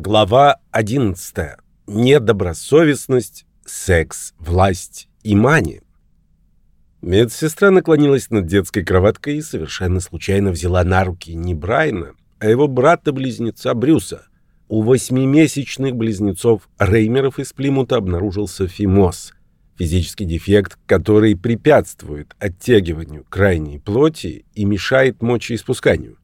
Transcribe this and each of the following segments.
Глава 11. Недобросовестность, секс, власть и мания. Медсестра наклонилась над детской кроваткой и совершенно случайно взяла на руки не Брайна, а его брата-близнеца Брюса. У восьмимесячных близнецов Реймеров из Плимута обнаружился фимоз – физический дефект, который препятствует оттягиванию крайней плоти и мешает мочеиспусканию.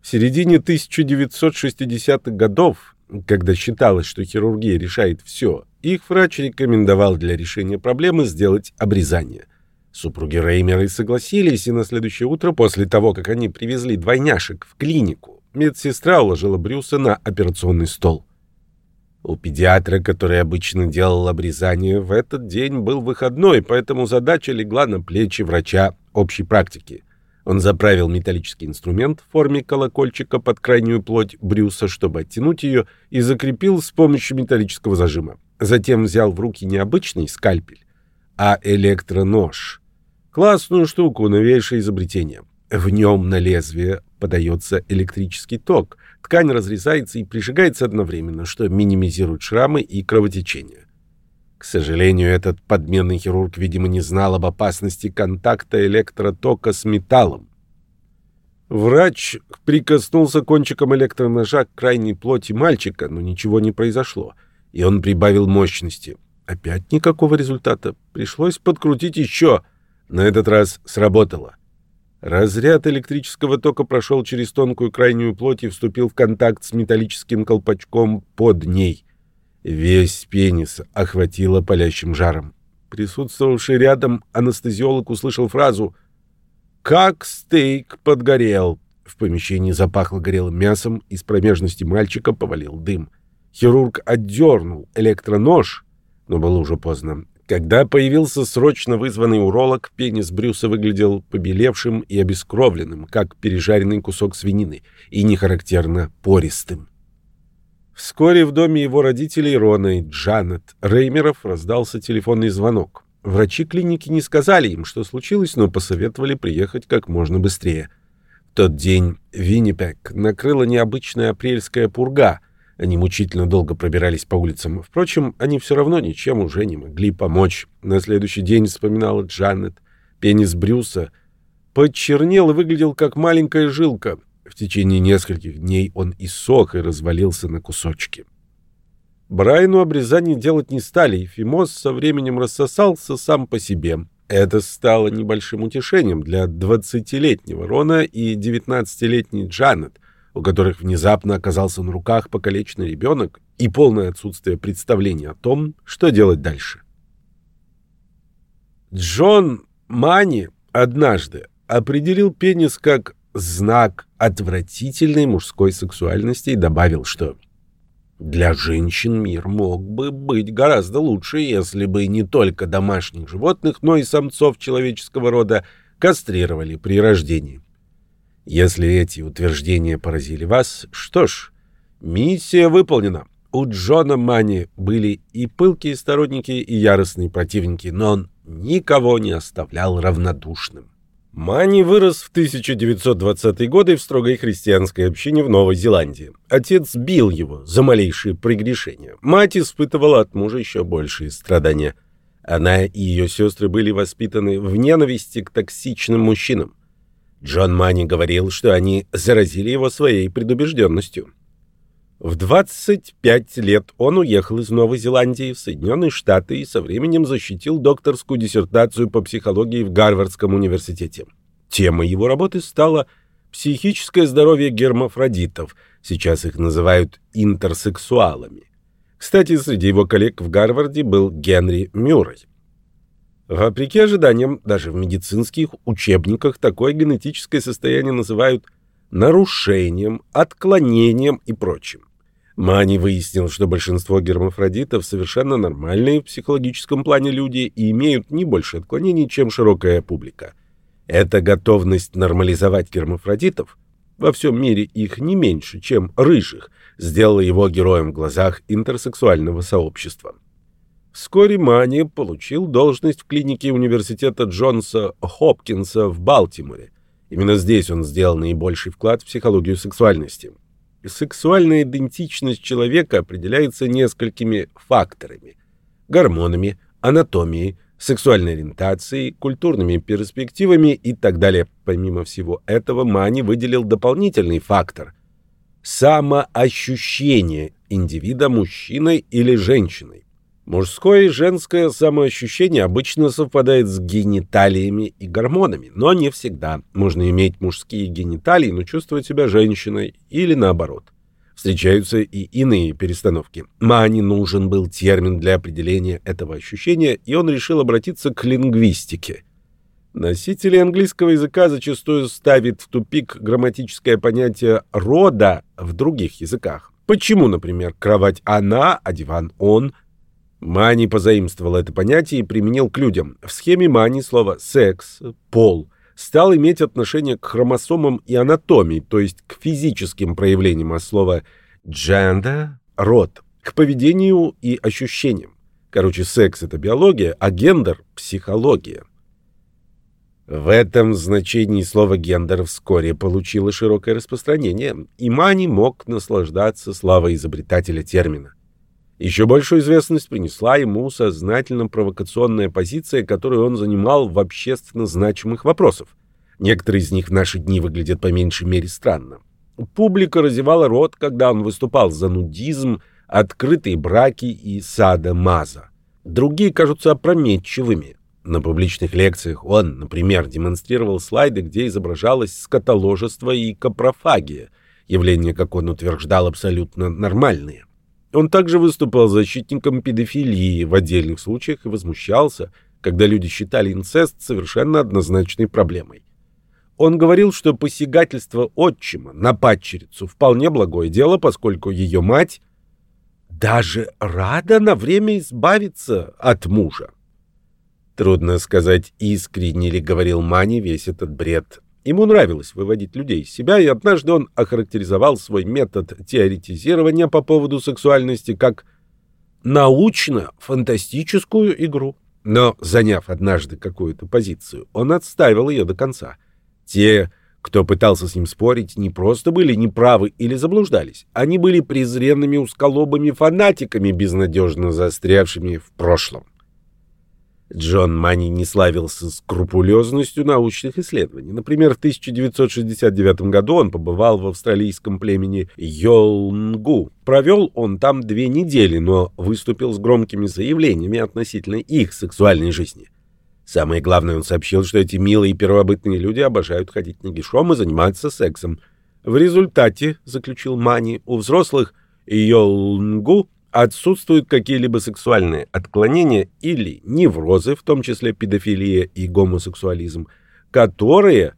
В середине 1960-х годов, когда считалось, что хирургия решает все, их врач рекомендовал для решения проблемы сделать обрезание. Супруги Реймеры согласились, и на следующее утро, после того, как они привезли двойняшек в клинику, медсестра уложила Брюса на операционный стол. У педиатра, который обычно делал обрезание, в этот день был выходной, поэтому задача легла на плечи врача общей практики. Он заправил металлический инструмент в форме колокольчика под крайнюю плоть Брюса, чтобы оттянуть ее, и закрепил с помощью металлического зажима. Затем взял в руки не обычный скальпель, а электронож — Классную штуку, новейшее изобретение. В нем на лезвие подается электрический ток. Ткань разрезается и прижигается одновременно, что минимизирует шрамы и кровотечение. К сожалению, этот подменный хирург, видимо, не знал об опасности контакта электротока с металлом. Врач прикоснулся кончиком электроножа к крайней плоти мальчика, но ничего не произошло, и он прибавил мощности. Опять никакого результата. Пришлось подкрутить еще. На этот раз сработало. Разряд электрического тока прошел через тонкую крайнюю плоть и вступил в контакт с металлическим колпачком под ней. Весь пенис охватило палящим жаром. Присутствовавший рядом анестезиолог услышал фразу «Как стейк подгорел!» В помещении запахло горелым мясом, из промежности мальчика повалил дым. Хирург отдернул электронож, но было уже поздно. Когда появился срочно вызванный уролог, пенис Брюса выглядел побелевшим и обескровленным, как пережаренный кусок свинины, и нехарактерно пористым. Вскоре в доме его родителей Рона и Джанет Реймеров раздался телефонный звонок. Врачи клиники не сказали им, что случилось, но посоветовали приехать как можно быстрее. В тот день Виннипек накрыла необычная апрельская пурга — они мучительно долго пробирались по улицам. Впрочем, они все равно ничем уже не могли помочь. На следующий день, вспоминала Джанет, пенис Брюса почернел и выглядел как маленькая жилка. В течение нескольких дней он иссох и развалился на кусочки. Брайну обрезание делать не стали, и Фимоз со временем рассосался сам по себе. Это стало небольшим утешением для 20-летнего Рона и 19-летней Джанет, у которых внезапно оказался на руках покалеченный ребенок и полное отсутствие представления о том, что делать дальше. Джон Мани однажды определил пенис как знак отвратительной мужской сексуальности и добавил, что для женщин мир мог бы быть гораздо лучше, если бы не только домашних животных, но и самцов человеческого рода кастрировали при рождении. Если эти утверждения поразили вас, что ж, миссия выполнена. У Джона Мани были и пылкие сторонники, и яростные противники, но он никого не оставлял равнодушным. Мани вырос в 1920-е годы в строгой христианской общине в Новой Зеландии. Отец бил его за малейшие прегрешения. Мать испытывала от мужа еще большие страдания. Она и ее сестры были воспитаны в ненависти к токсичным мужчинам. Джон Мани говорил, что они заразили его своей предубежденностью. В 25 лет он уехал из Новой Зеландии в Соединенные Штаты и со временем защитил докторскую диссертацию по психологии в Гарвардском университете. Темой его работы стало психическое здоровье гермафродитов, сейчас их называют интерсексуалами. Кстати, среди его коллег в Гарварде был Генри Мюррей. Вопреки ожиданиям, даже в медицинских учебниках такое генетическое состояние называют нарушением, отклонением и прочим. Мани выяснил, что большинство гермафродитов совершенно нормальные в психологическом плане люди и имеют не больше отклонений, чем широкая публика. Эта готовность нормализовать гермафродитов, во всем мире их не меньше, чем рыжих, сделала его героем в глазах интерсексуального сообщества. Вскоре Мани получил должность в клинике университета Джонса Хопкинса в Балтиморе. Именно здесь он сделал наибольший вклад в психологию сексуальности. Сексуальная идентичность человека определяется несколькими факторами – гормонами, анатомией, сексуальной ориентацией, культурными перспективами и так далее. Помимо всего этого, Мани выделил дополнительный фактор – самоощущение индивида мужчиной или женщиной. Мужское и женское самоощущение обычно совпадает с гениталиями и гормонами, но не всегда. Можно иметь мужские гениталии, но чувствовать себя женщиной или наоборот. Встречаются и иные перестановки. Мани нужен был термин для определения этого ощущения, и он решил обратиться к лингвистике. Носители английского языка зачастую ставят в тупик грамматическое понятие «рода» в других языках. Почему, например, кровать «она», а диван «он», Мани позаимствовал это понятие и применил к людям. В схеме Мани слово «секс», «пол» стал иметь отношение к хромосомам и анатомии, то есть к физическим проявлениям, а слово «gender» — «род», к поведению и ощущениям. Короче, секс — это биология, а гендер — психология. В этом значении слово «гендер» вскоре получило широкое распространение, и Мани мог наслаждаться славой изобретателя термина. Еще большую известность принесла ему сознательно провокационная позиция, которую он занимал в общественно значимых вопросах. Некоторые из них в наши дни выглядят по меньшей мере странно. Публика разевала рот, когда он выступал за нудизм, открытые браки и сада-маза. Другие кажутся опрометчивыми. На публичных лекциях он, например, демонстрировал слайды, где изображалось скотоложество и капрофагия, явления, как он утверждал, абсолютно нормальные. Он также выступал защитником педофилии в отдельных случаях и возмущался, когда люди считали инцест совершенно однозначной проблемой. Он говорил, что посягательство отчима на падчерицу вполне благое дело, поскольку ее мать даже рада на время избавиться от мужа. Трудно сказать, искренне ли говорил Мани весь этот бред Ему нравилось выводить людей из себя, и однажды он охарактеризовал свой метод теоретизирования по поводу сексуальности как научно-фантастическую игру. Но, заняв однажды какую-то позицию, он отставил ее до конца. Те, кто пытался с ним спорить, не просто были неправы или заблуждались. Они были презренными усколобыми фанатиками, безнадежно застрявшими в прошлом. Джон Мани не славился скрупулезностью научных исследований. Например, в 1969 году он побывал в австралийском племени Йолнгу. Провел он там две недели, но выступил с громкими заявлениями относительно их сексуальной жизни. Самое главное, он сообщил, что эти милые первобытные люди обожают ходить нагишом и заниматься сексом. В результате, заключил Мани, у взрослых Йолнгу отсутствуют какие-либо сексуальные отклонения или неврозы, в том числе педофилия и гомосексуализм, которые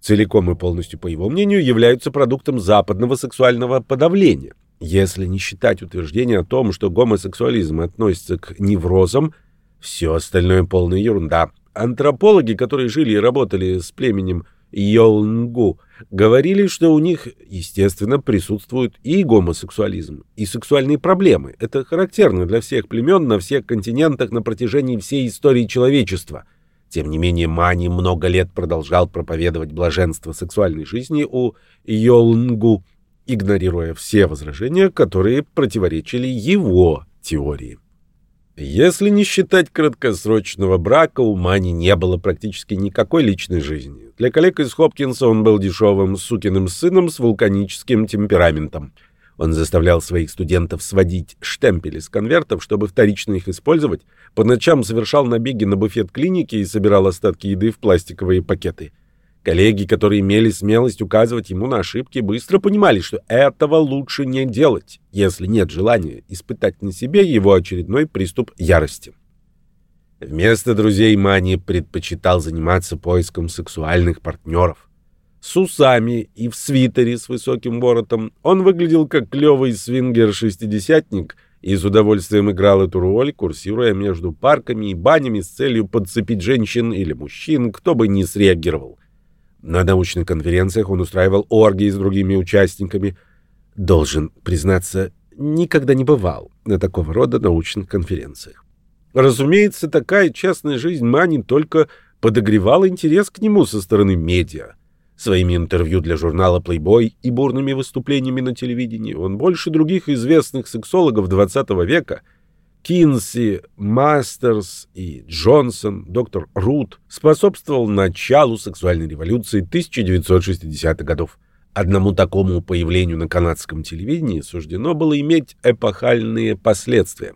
целиком и полностью, по его мнению, являются продуктом западного сексуального подавления. Если не считать утверждение о том, что гомосексуализм относится к неврозам, все остальное полная ерунда. Антропологи, которые жили и работали с племенем Йолнгу, говорили, что у них, естественно, присутствует и гомосексуализм, и сексуальные проблемы. Это характерно для всех племен на всех континентах на протяжении всей истории человечества. Тем не менее, Мани много лет продолжал проповедовать блаженство сексуальной жизни у Йолнгу, игнорируя все возражения, которые противоречили его теории. Если не считать краткосрочного брака, у Мани не было практически никакой личной жизни. Для коллег из Хопкинса он был дешевым сукиным сыном с вулканическим темпераментом. Он заставлял своих студентов сводить штемпели с конвертов, чтобы вторично их использовать, по ночам совершал набеги на буфет клиники и собирал остатки еды в пластиковые пакеты. Коллеги, которые имели смелость указывать ему на ошибки, быстро понимали, что этого лучше не делать, если нет желания испытать на себе его очередной приступ ярости. Вместо друзей Мани предпочитал заниматься поиском сексуальных партнеров. С усами и в свитере с высоким воротом он выглядел как клевый свингер-шестидесятник и с удовольствием играл эту роль, курсируя между парками и банями с целью подцепить женщин или мужчин, кто бы ни среагировал. На научных конференциях он устраивал оргии с другими участниками. Должен признаться, никогда не бывал на такого рода научных конференциях. Разумеется, такая частная жизнь Мани только подогревала интерес к нему со стороны медиа. Своими интервью для журнала Playboy и бурными выступлениями на телевидении он больше других известных сексологов XX века Кинси, Мастерс и Джонсон, доктор Рут способствовал началу сексуальной революции 1960-х годов. Одному такому появлению на канадском телевидении суждено было иметь эпохальные последствия.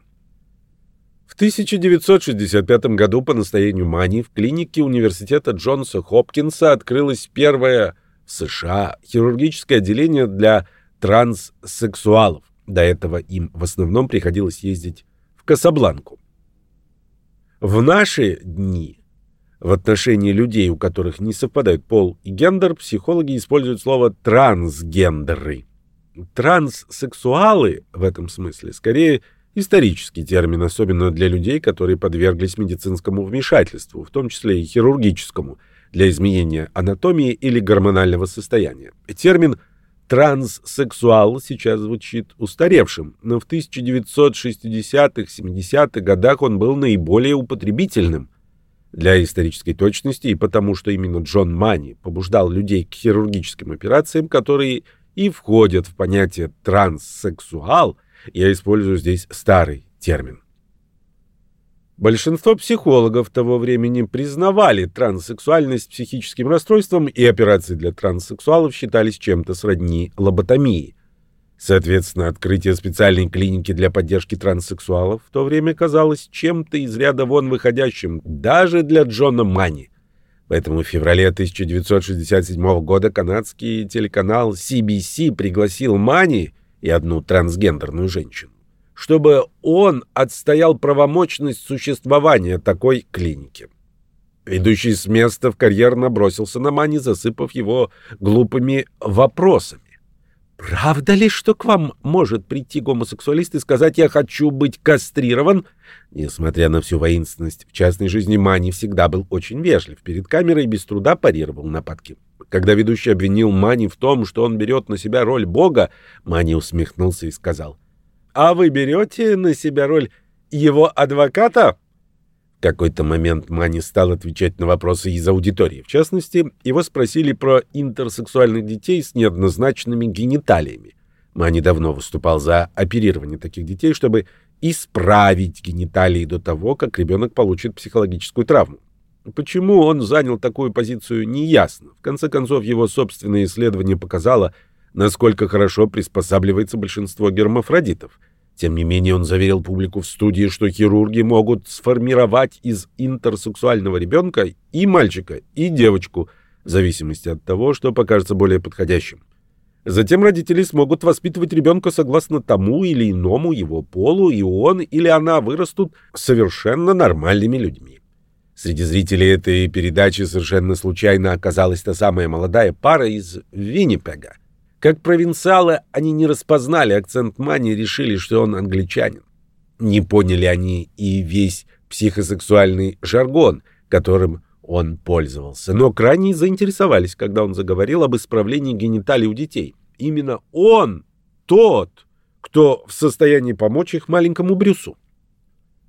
В 1965 году по настоянию Мани в клинике университета Джонса Хопкинса открылось первое в США хирургическое отделение для транссексуалов. До этого им в основном приходилось ездить в Касабланку. В наши дни в отношении людей, у которых не совпадают пол и гендер, психологи используют слово «трансгендеры». Транссексуалы в этом смысле скорее Исторический термин, особенно для людей, которые подверглись медицинскому вмешательству, в том числе и хирургическому, для изменения анатомии или гормонального состояния. Термин «транссексуал» сейчас звучит устаревшим, но в 1960-70-х годах он был наиболее употребительным. Для исторической точности и потому, что именно Джон Мани побуждал людей к хирургическим операциям, которые и входят в понятие «транссексуал», я использую здесь старый термин. Большинство психологов того времени признавали транссексуальность психическим расстройством, и операции для транссексуалов считались чем-то сродни лоботомии. Соответственно, открытие специальной клиники для поддержки транссексуалов в то время казалось чем-то из ряда вон выходящим даже для Джона Мани. Поэтому в феврале 1967 года канадский телеканал CBC пригласил Мани и одну трансгендерную женщину, чтобы он отстоял правомочность существования такой клиники. Ведущий с места в карьер набросился на Мани, засыпав его глупыми вопросами. «Правда ли, что к вам может прийти гомосексуалист и сказать «я хочу быть кастрирован»?» Несмотря на всю воинственность, в частной жизни Мани всегда был очень вежлив. Перед камерой без труда парировал нападки. Когда ведущий обвинил Мани в том, что он берет на себя роль бога, Мани усмехнулся и сказал, «А вы берете на себя роль его адвоката?» В какой-то момент Мани стал отвечать на вопросы из аудитории. В частности, его спросили про интерсексуальных детей с неоднозначными гениталиями. Мани давно выступал за оперирование таких детей, чтобы исправить гениталии до того, как ребенок получит психологическую травму. Почему он занял такую позицию, неясно. В конце концов, его собственное исследование показало, насколько хорошо приспосабливается большинство гермафродитов. Тем не менее, он заверил публику в студии, что хирурги могут сформировать из интерсексуального ребенка и мальчика, и девочку, в зависимости от того, что покажется более подходящим. Затем родители смогут воспитывать ребенка согласно тому или иному его полу, и он или она вырастут совершенно нормальными людьми. Среди зрителей этой передачи совершенно случайно оказалась та самая молодая пара из Виннипега. Как провинциалы они не распознали акцент Мани и решили, что он англичанин. Не поняли они и весь психосексуальный жаргон, которым он пользовался, но крайне заинтересовались, когда он заговорил об исправлении гениталий у детей. Именно он тот, кто в состоянии помочь их маленькому Брюсу.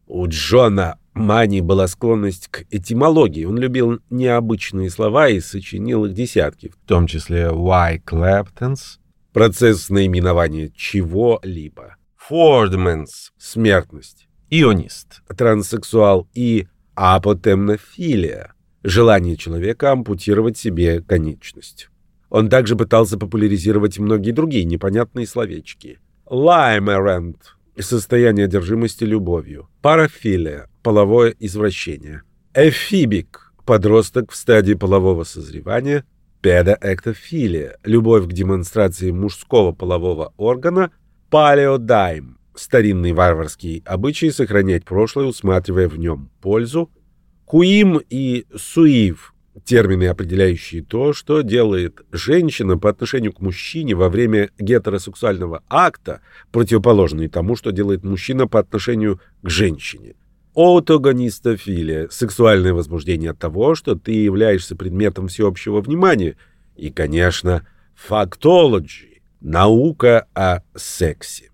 У Джона Мани была склонность к этимологии. Он любил необычные слова и сочинил их десятки, в том числе «why Claptons», процесс наименования чего-либо, «fordmans» — смертность, «ионист» — транссексуал и «апотемнофилия» — желание человека ампутировать себе конечность. Он также пытался популяризировать многие другие непонятные словечки. «Limerent» — состояние одержимости любовью, «парафилия» половое извращение. Эфибик – подросток в стадии полового созревания. Педоэктофилия – любовь к демонстрации мужского полового органа. Палеодайм – старинный варварский обычай сохранять прошлое, усматривая в нем пользу. Куим и суив – термины, определяющие то, что делает женщина по отношению к мужчине во время гетеросексуального акта, противоположные тому, что делает мужчина по отношению к женщине. Отогонистофилия – сексуальное возбуждение от того, что ты являешься предметом всеобщего внимания. И, конечно, фактологи – наука о сексе.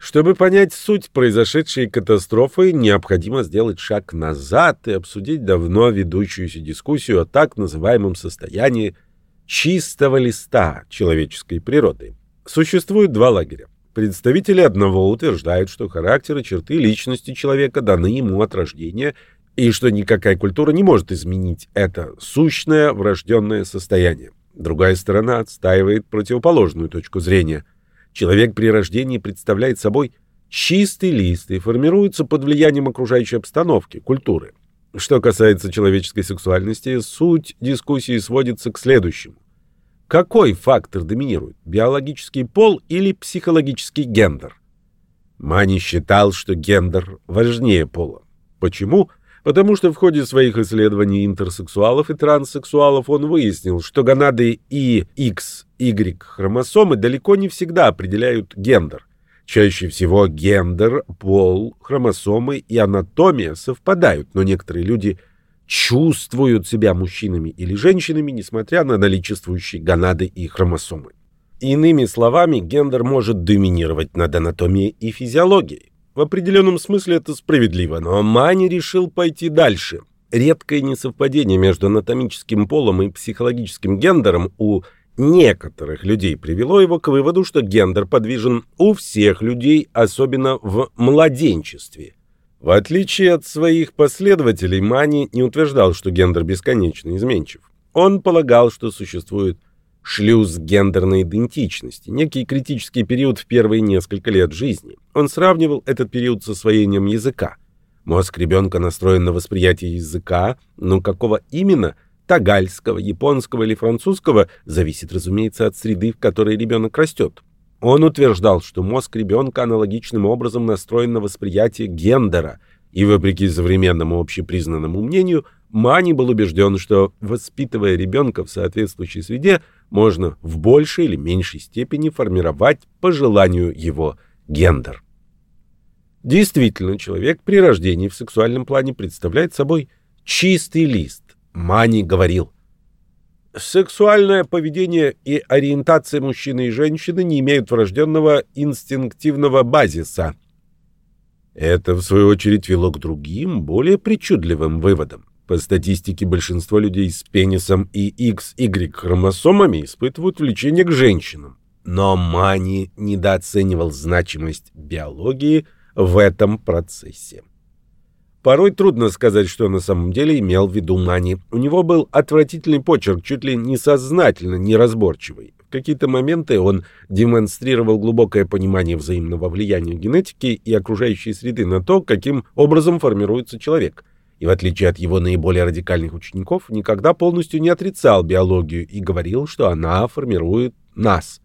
Чтобы понять суть произошедшей катастрофы, необходимо сделать шаг назад и обсудить давно ведущуюся дискуссию о так называемом состоянии чистого листа человеческой природы. Существует два лагеря. Представители одного утверждают, что характер и черты личности человека даны ему от рождения, и что никакая культура не может изменить это сущное врожденное состояние. Другая сторона отстаивает противоположную точку зрения. Человек при рождении представляет собой чистый лист и формируется под влиянием окружающей обстановки, культуры. Что касается человеческой сексуальности, суть дискуссии сводится к следующему. Какой фактор доминирует, биологический пол или психологический гендер? Мани считал, что гендер важнее пола. Почему? Потому что в ходе своих исследований интерсексуалов и транссексуалов он выяснил, что гонады И, X, Y хромосомы далеко не всегда определяют гендер. Чаще всего гендер, пол, хромосомы и анатомия совпадают, но некоторые люди чувствуют себя мужчинами или женщинами, несмотря на наличествующие гонады и хромосомы. Иными словами, гендер может доминировать над анатомией и физиологией. В определенном смысле это справедливо, но Мани решил пойти дальше. Редкое несовпадение между анатомическим полом и психологическим гендером у некоторых людей привело его к выводу, что гендер подвижен у всех людей, особенно в младенчестве. В отличие от своих последователей, Мани не утверждал, что гендер бесконечно изменчив. Он полагал, что существует шлюз гендерной идентичности, некий критический период в первые несколько лет жизни. Он сравнивал этот период с освоением языка. Мозг ребенка настроен на восприятие языка, но какого именно – тагальского, японского или французского зависит, разумеется, от среды, в которой ребенок растет. Он утверждал, что мозг ребенка аналогичным образом настроен на восприятие гендера, и, вопреки современному общепризнанному мнению, Мани был убежден, что, воспитывая ребенка в соответствующей среде, можно в большей или меньшей степени формировать по желанию его гендер. Действительно, человек при рождении в сексуальном плане представляет собой чистый лист, Мани говорил, Сексуальное поведение и ориентация мужчины и женщины не имеют врожденного инстинктивного базиса. Это, в свою очередь, вело к другим, более причудливым выводам. По статистике, большинство людей с пенисом и XY хромосомами испытывают влечение к женщинам. Но Мани недооценивал значимость биологии в этом процессе. Порой трудно сказать, что на самом деле имел в виду Мани. У него был отвратительный почерк, чуть ли не сознательно неразборчивый. В какие-то моменты он демонстрировал глубокое понимание взаимного влияния генетики и окружающей среды на то, каким образом формируется человек. И в отличие от его наиболее радикальных учеников, никогда полностью не отрицал биологию и говорил, что она формирует нас.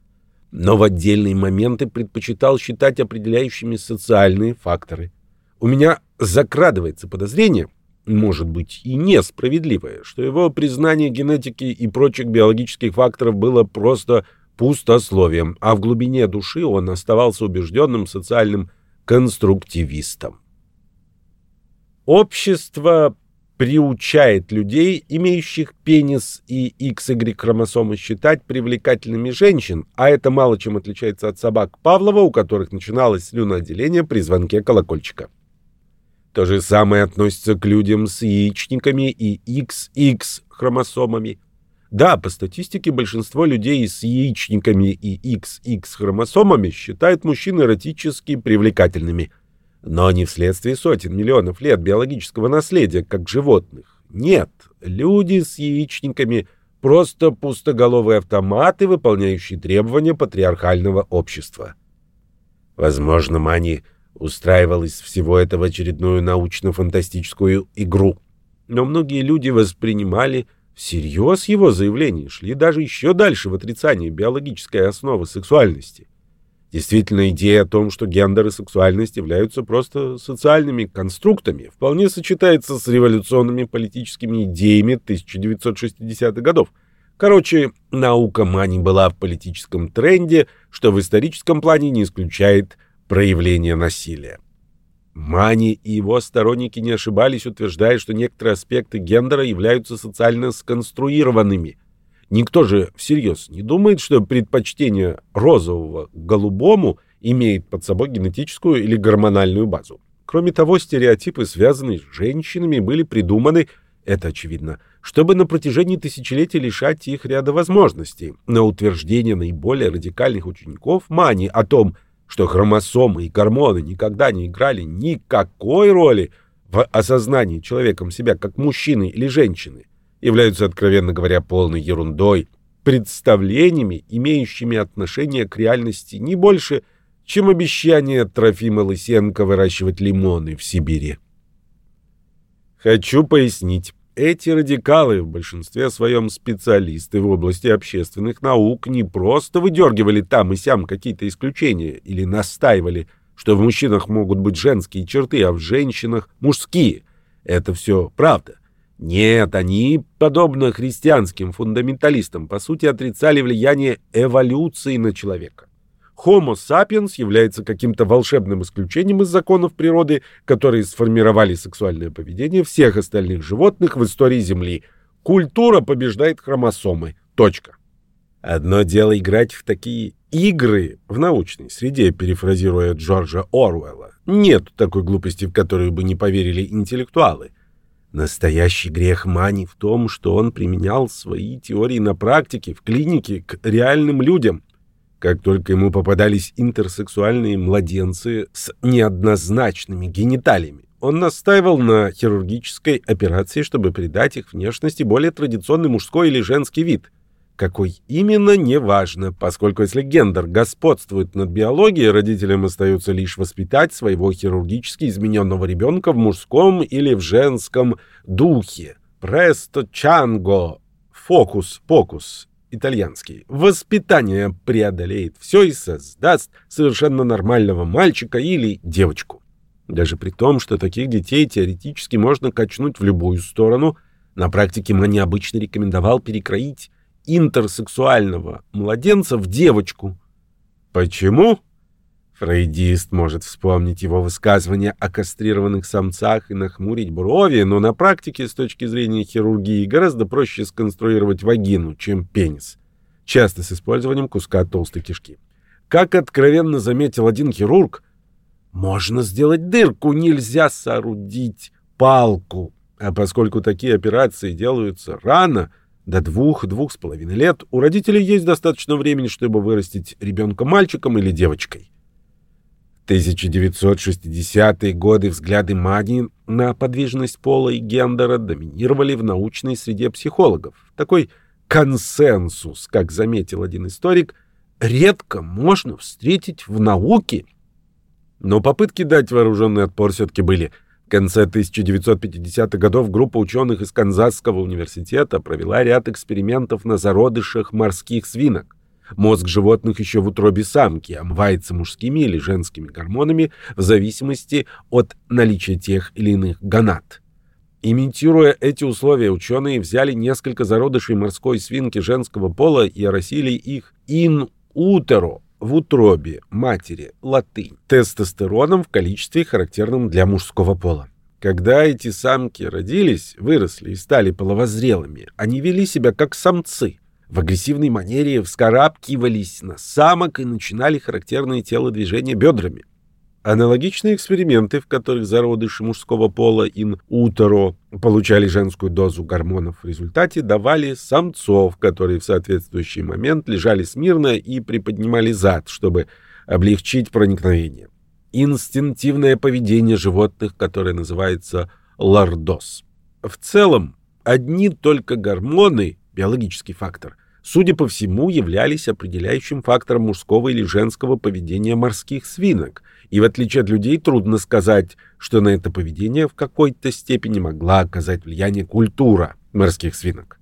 Но в отдельные моменты предпочитал считать определяющими социальные факторы. У меня закрадывается подозрение, может быть и несправедливое, что его признание генетики и прочих биологических факторов было просто пустословием, а в глубине души он оставался убежденным социальным конструктивистом. Общество приучает людей, имеющих пенис и XY хромосомы, считать привлекательными женщин, а это мало чем отличается от собак Павлова, у которых начиналось слюноотделение при звонке колокольчика. То же самое относится к людям с яичниками и XX хромосомами. Да, по статистике большинство людей с яичниками и XX хромосомами считают мужчин эротически привлекательными. Но не вследствие сотен миллионов лет биологического наследия, как животных. Нет, люди с яичниками — просто пустоголовые автоматы, выполняющие требования патриархального общества. Возможно, Мани устраивал из всего этого очередную научно-фантастическую игру. Но многие люди воспринимали всерьез его заявление, шли даже еще дальше в отрицание биологической основы сексуальности. Действительно, идея о том, что гендер и сексуальность являются просто социальными конструктами, вполне сочетается с революционными политическими идеями 1960-х годов. Короче, наука Мани была в политическом тренде, что в историческом плане не исключает проявления насилия. Мани и его сторонники не ошибались, утверждая, что некоторые аспекты гендера являются социально сконструированными. Никто же всерьез не думает, что предпочтение розового голубому имеет под собой генетическую или гормональную базу. Кроме того, стереотипы, связанные с женщинами, были придуманы Это очевидно, чтобы на протяжении тысячелетий лишать их ряда возможностей. На утверждение наиболее радикальных учеников Мани о том, что хромосомы и гормоны никогда не играли никакой роли в осознании человеком себя как мужчины или женщины, являются, откровенно говоря, полной ерундой, представлениями, имеющими отношение к реальности не больше, чем обещание Трофима Лысенко выращивать лимоны в Сибири. Хочу пояснить. Эти радикалы, в большинстве своем специалисты в области общественных наук, не просто выдергивали там и сям какие-то исключения или настаивали, что в мужчинах могут быть женские черты, а в женщинах — мужские. Это все правда. Нет, они, подобно христианским фундаменталистам, по сути отрицали влияние эволюции на человека. Homo sapiens является каким-то волшебным исключением из законов природы, которые сформировали сексуальное поведение всех остальных животных в истории Земли. Культура побеждает хромосомы. Точка. Одно дело играть в такие игры в научной среде, перефразируя Джорджа Оруэлла. Нет такой глупости, в которую бы не поверили интеллектуалы. Настоящий грех Мани в том, что он применял свои теории на практике, в клинике, к реальным людям. Как только ему попадались интерсексуальные младенцы с неоднозначными гениталиями, он настаивал на хирургической операции, чтобы придать их внешности более традиционный мужской или женский вид. Какой именно, неважно, поскольку если гендер господствует над биологией, родителям остается лишь воспитать своего хирургически измененного ребенка в мужском или в женском духе. Престо чанго, фокус-покус, итальянский. Воспитание преодолеет все и создаст совершенно нормального мальчика или девочку. Даже при том, что таких детей теоретически можно качнуть в любую сторону, на практике Мани обычно рекомендовал перекроить интерсексуального младенца в девочку. Почему? Фрейдист может вспомнить его высказывания о кастрированных самцах и нахмурить брови, но на практике с точки зрения хирургии гораздо проще сконструировать вагину, чем пенис, часто с использованием куска толстой кишки. Как откровенно заметил один хирург, можно сделать дырку, нельзя соорудить палку. А поскольку такие операции делаются рано – до двух-двух с половиной лет у родителей есть достаточно времени, чтобы вырастить ребенка мальчиком или девочкой. В 1960-е годы взгляды Мади на подвижность пола и гендера доминировали в научной среде психологов. Такой консенсус, как заметил один историк, редко можно встретить в науке. Но попытки дать вооруженный отпор все-таки были – в конце 1950-х годов группа ученых из Канзасского университета провела ряд экспериментов на зародышах морских свинок. Мозг животных еще в утробе самки омывается мужскими или женскими гормонами в зависимости от наличия тех или иных гонад. Имитируя эти условия, ученые взяли несколько зародышей морской свинки женского пола и оросили их ин утеро в утробе матери, латынь, тестостероном в количестве, характерном для мужского пола. Когда эти самки родились, выросли и стали половозрелыми, они вели себя как самцы. В агрессивной манере вскарабкивались на самок и начинали характерные телодвижения бедрами. Аналогичные эксперименты, в которых зародыши мужского пола ин утеро получали женскую дозу гормонов, в результате давали самцов, которые в соответствующий момент лежали смирно и приподнимали зад, чтобы облегчить проникновение. Инстинктивное поведение животных, которое называется лордоз. В целом, одни только гормоны, биологический фактор, судя по всему, являлись определяющим фактором мужского или женского поведения морских свинок – и в отличие от людей трудно сказать, что на это поведение в какой-то степени могла оказать влияние культура морских свинок.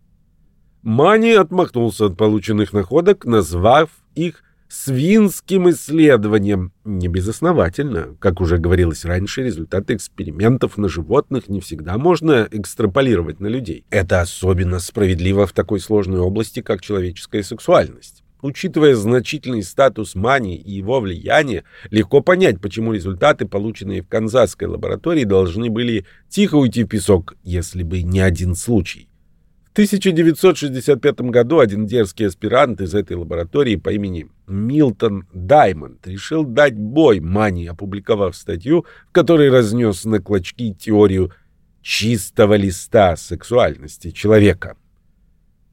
Мани отмахнулся от полученных находок, назвав их свинским исследованием. Небезосновательно. Как уже говорилось раньше, результаты экспериментов на животных не всегда можно экстраполировать на людей. Это особенно справедливо в такой сложной области, как человеческая сексуальность. Учитывая значительный статус Мани и его влияние, легко понять, почему результаты, полученные в канзасской лаборатории, должны были тихо уйти в песок, если бы не один случай. В 1965 году один дерзкий аспирант из этой лаборатории по имени Милтон Даймонд решил дать бой Мани, опубликовав статью, в которой разнес на клочки теорию чистого листа сексуальности человека.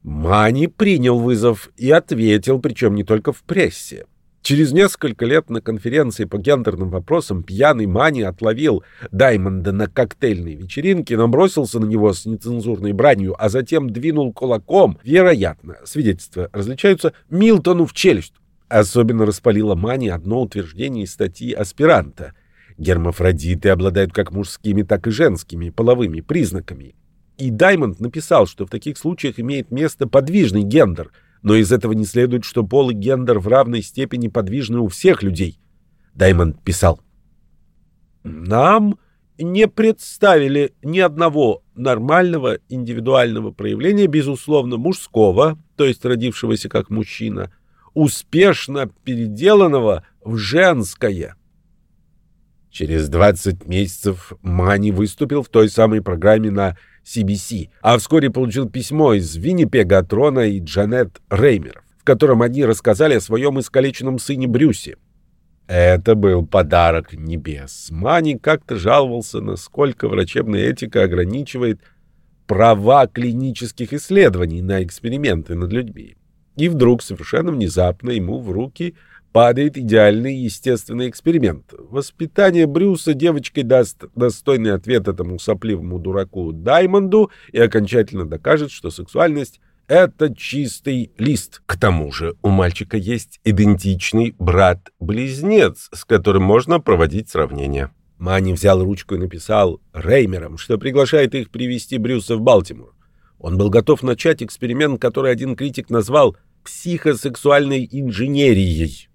Мани принял вызов и ответил, причем не только в прессе. Через несколько лет на конференции по гендерным вопросам пьяный Мани отловил Даймонда на коктейльной вечеринке, набросился на него с нецензурной бранью, а затем двинул кулаком, вероятно, свидетельства различаются, Милтону в челюсть. Особенно распалило Мани одно утверждение из статьи аспиранта. Гермафродиты обладают как мужскими, так и женскими половыми признаками. И Даймонд написал, что в таких случаях имеет место подвижный гендер — но из этого не следует, что пол и гендер в равной степени подвижны у всех людей. Даймонд писал. «Нам не представили ни одного нормального индивидуального проявления, безусловно, мужского, то есть родившегося как мужчина, успешно переделанного в женское». Через 20 месяцев Мани выступил в той самой программе на CBC, а вскоре получил письмо из Виннипега от Рона и Джанет Реймер, в котором они рассказали о своем искалеченном сыне Брюсе. Это был подарок небес. Мани как-то жаловался, насколько врачебная этика ограничивает права клинических исследований на эксперименты над людьми. И вдруг, совершенно внезапно, ему в руки – падает идеальный естественный эксперимент. Воспитание Брюса девочкой даст достойный ответ этому сопливому дураку Даймонду и окончательно докажет, что сексуальность — это чистый лист. К тому же у мальчика есть идентичный брат-близнец, с которым можно проводить сравнение. Мани взял ручку и написал Реймерам, что приглашает их привести Брюса в Балтимор. Он был готов начать эксперимент, который один критик назвал психосексуальной инженерией.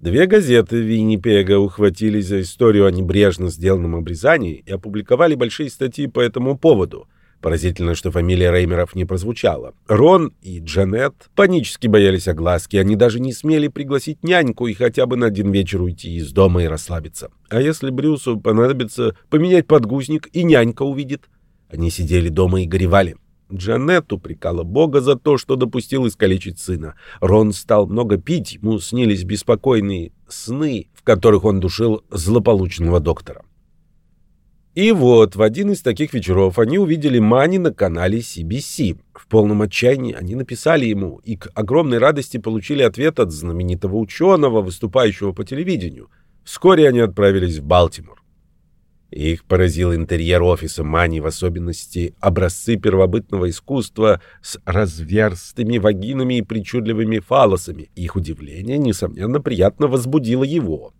Две газеты Виннипега ухватились за историю о небрежно сделанном обрезании и опубликовали большие статьи по этому поводу. Поразительно, что фамилия Реймеров не прозвучала. Рон и Джанет панически боялись огласки, они даже не смели пригласить няньку и хотя бы на один вечер уйти из дома и расслабиться. А если Брюсу понадобится поменять подгузник, и нянька увидит? Они сидели дома и горевали. Джанет упрекала Бога за то, что допустил искалечить сына. Рон стал много пить, ему снились беспокойные сны, в которых он душил злополучного доктора. И вот в один из таких вечеров они увидели Мани на канале CBC. В полном отчаянии они написали ему и к огромной радости получили ответ от знаменитого ученого, выступающего по телевидению. Вскоре они отправились в Балтимор. Их поразил интерьер офиса Мани, в особенности образцы первобытного искусства с разверстыми вагинами и причудливыми фалосами. Их удивление, несомненно, приятно возбудило его.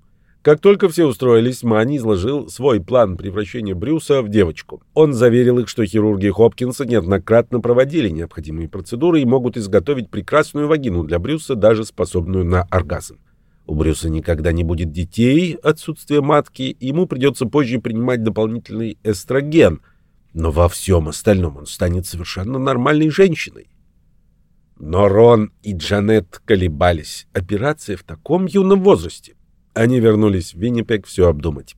Как только все устроились, Мани изложил свой план превращения Брюса в девочку. Он заверил их, что хирурги Хопкинса неоднократно проводили необходимые процедуры и могут изготовить прекрасную вагину для Брюса, даже способную на оргазм. У Брюса никогда не будет детей, отсутствие матки, ему придется позже принимать дополнительный эстроген, но во всем остальном он станет совершенно нормальной женщиной. Но Рон и Джанет колебались. Операция в таком юном возрасте. Они вернулись в Виннипек все обдумать.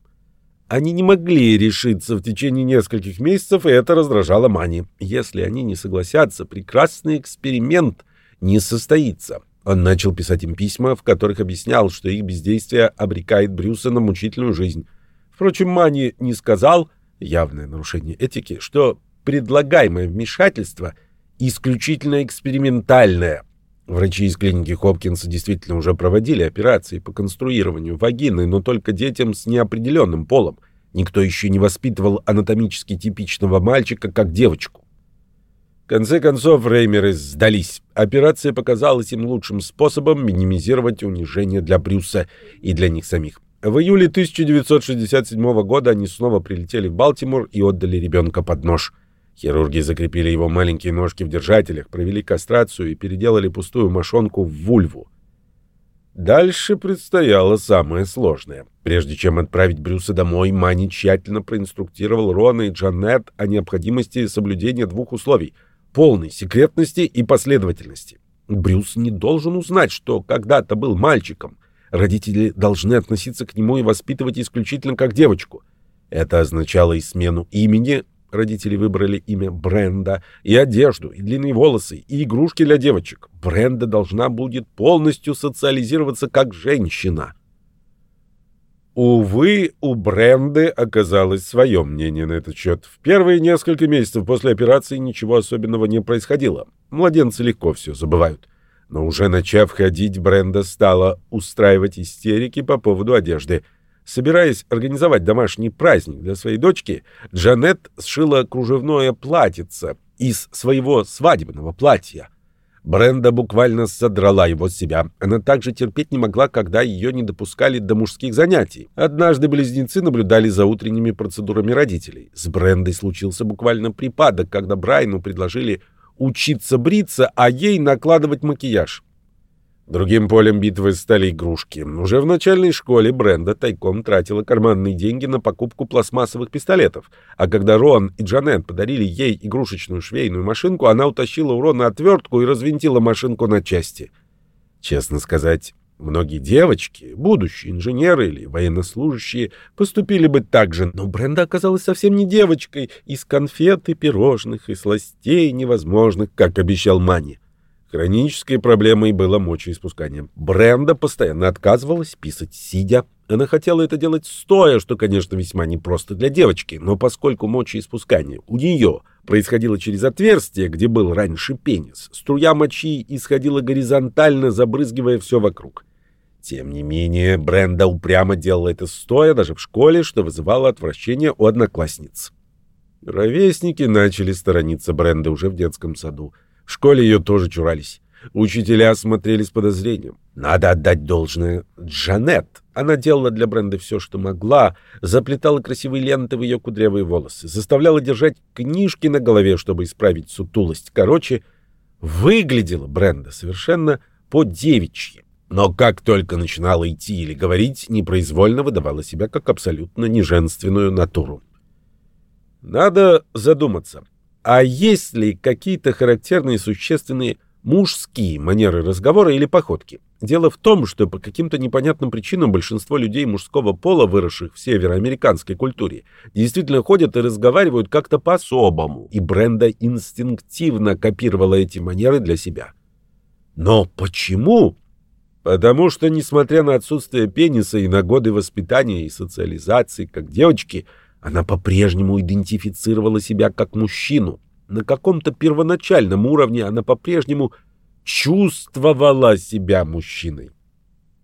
Они не могли решиться в течение нескольких месяцев, и это раздражало Мани. Если они не согласятся, прекрасный эксперимент не состоится. Он начал писать им письма, в которых объяснял, что их бездействие обрекает Брюса на мучительную жизнь. Впрочем, Мани не сказал, явное нарушение этики, что предлагаемое вмешательство исключительно экспериментальное. Врачи из клиники Хопкинса действительно уже проводили операции по конструированию вагины, но только детям с неопределенным полом. Никто еще не воспитывал анатомически типичного мальчика как девочку конце концов, Реймеры сдались. Операция показалась им лучшим способом минимизировать унижение для Брюса и для них самих. В июле 1967 года они снова прилетели в Балтимор и отдали ребенка под нож. Хирурги закрепили его маленькие ножки в держателях, провели кастрацию и переделали пустую мошонку в вульву. Дальше предстояло самое сложное. Прежде чем отправить Брюса домой, Мани тщательно проинструктировал Рона и Джанет о необходимости соблюдения двух условий — полной секретности и последовательности. Брюс не должен узнать, что когда-то был мальчиком. Родители должны относиться к нему и воспитывать исключительно как девочку. Это означало и смену имени, родители выбрали имя Бренда, и одежду, и длинные волосы, и игрушки для девочек. Бренда должна будет полностью социализироваться как женщина. Увы, у Бренды оказалось свое мнение на этот счет. В первые несколько месяцев после операции ничего особенного не происходило. Младенцы легко все забывают. Но уже начав ходить, Бренда стала устраивать истерики по поводу одежды. Собираясь организовать домашний праздник для своей дочки, Джанет сшила кружевное платьице из своего свадебного платья. Бренда буквально содрала его с себя. Она также терпеть не могла, когда ее не допускали до мужских занятий. Однажды близнецы наблюдали за утренними процедурами родителей. С Брендой случился буквально припадок, когда Брайну предложили учиться бриться, а ей накладывать макияж. Другим полем битвы стали игрушки. Уже в начальной школе Бренда тайком тратила карманные деньги на покупку пластмассовых пистолетов. А когда Рон и Джанет подарили ей игрушечную швейную машинку, она утащила у Рона отвертку и развинтила машинку на части. Честно сказать, многие девочки, будущие инженеры или военнослужащие, поступили бы так же, но Бренда оказалась совсем не девочкой из конфет и пирожных и сластей невозможных, как обещал Мани. Хронической проблемой было мочеиспускание. Бренда постоянно отказывалась писать сидя. Она хотела это делать стоя, что, конечно, весьма непросто для девочки, но поскольку мочеиспускание у нее происходило через отверстие, где был раньше пенис, струя мочи исходила горизонтально, забрызгивая все вокруг. Тем не менее, Бренда упрямо делала это стоя, даже в школе, что вызывало отвращение у одноклассниц. Ровесники начали сторониться Бренды уже в детском саду. В школе ее тоже чурались. Учителя смотрели с подозрением. Надо отдать должное Джанет. Она делала для бренда все, что могла, заплетала красивые ленты в ее кудрявые волосы, заставляла держать книжки на голове, чтобы исправить сутулость. Короче, выглядела бренда совершенно по-девичьи. Но как только начинала идти или говорить, непроизвольно выдавала себя как абсолютно неженственную натуру. Надо задуматься. А есть ли какие-то характерные существенные мужские манеры разговора или походки? Дело в том, что по каким-то непонятным причинам большинство людей мужского пола, выросших в североамериканской культуре, действительно ходят и разговаривают как-то по-особому, и Бренда инстинктивно копировала эти манеры для себя. Но почему? Потому что, несмотря на отсутствие пениса и на годы воспитания и социализации как девочки – она по-прежнему идентифицировала себя как мужчину. На каком-то первоначальном уровне она по-прежнему чувствовала себя мужчиной.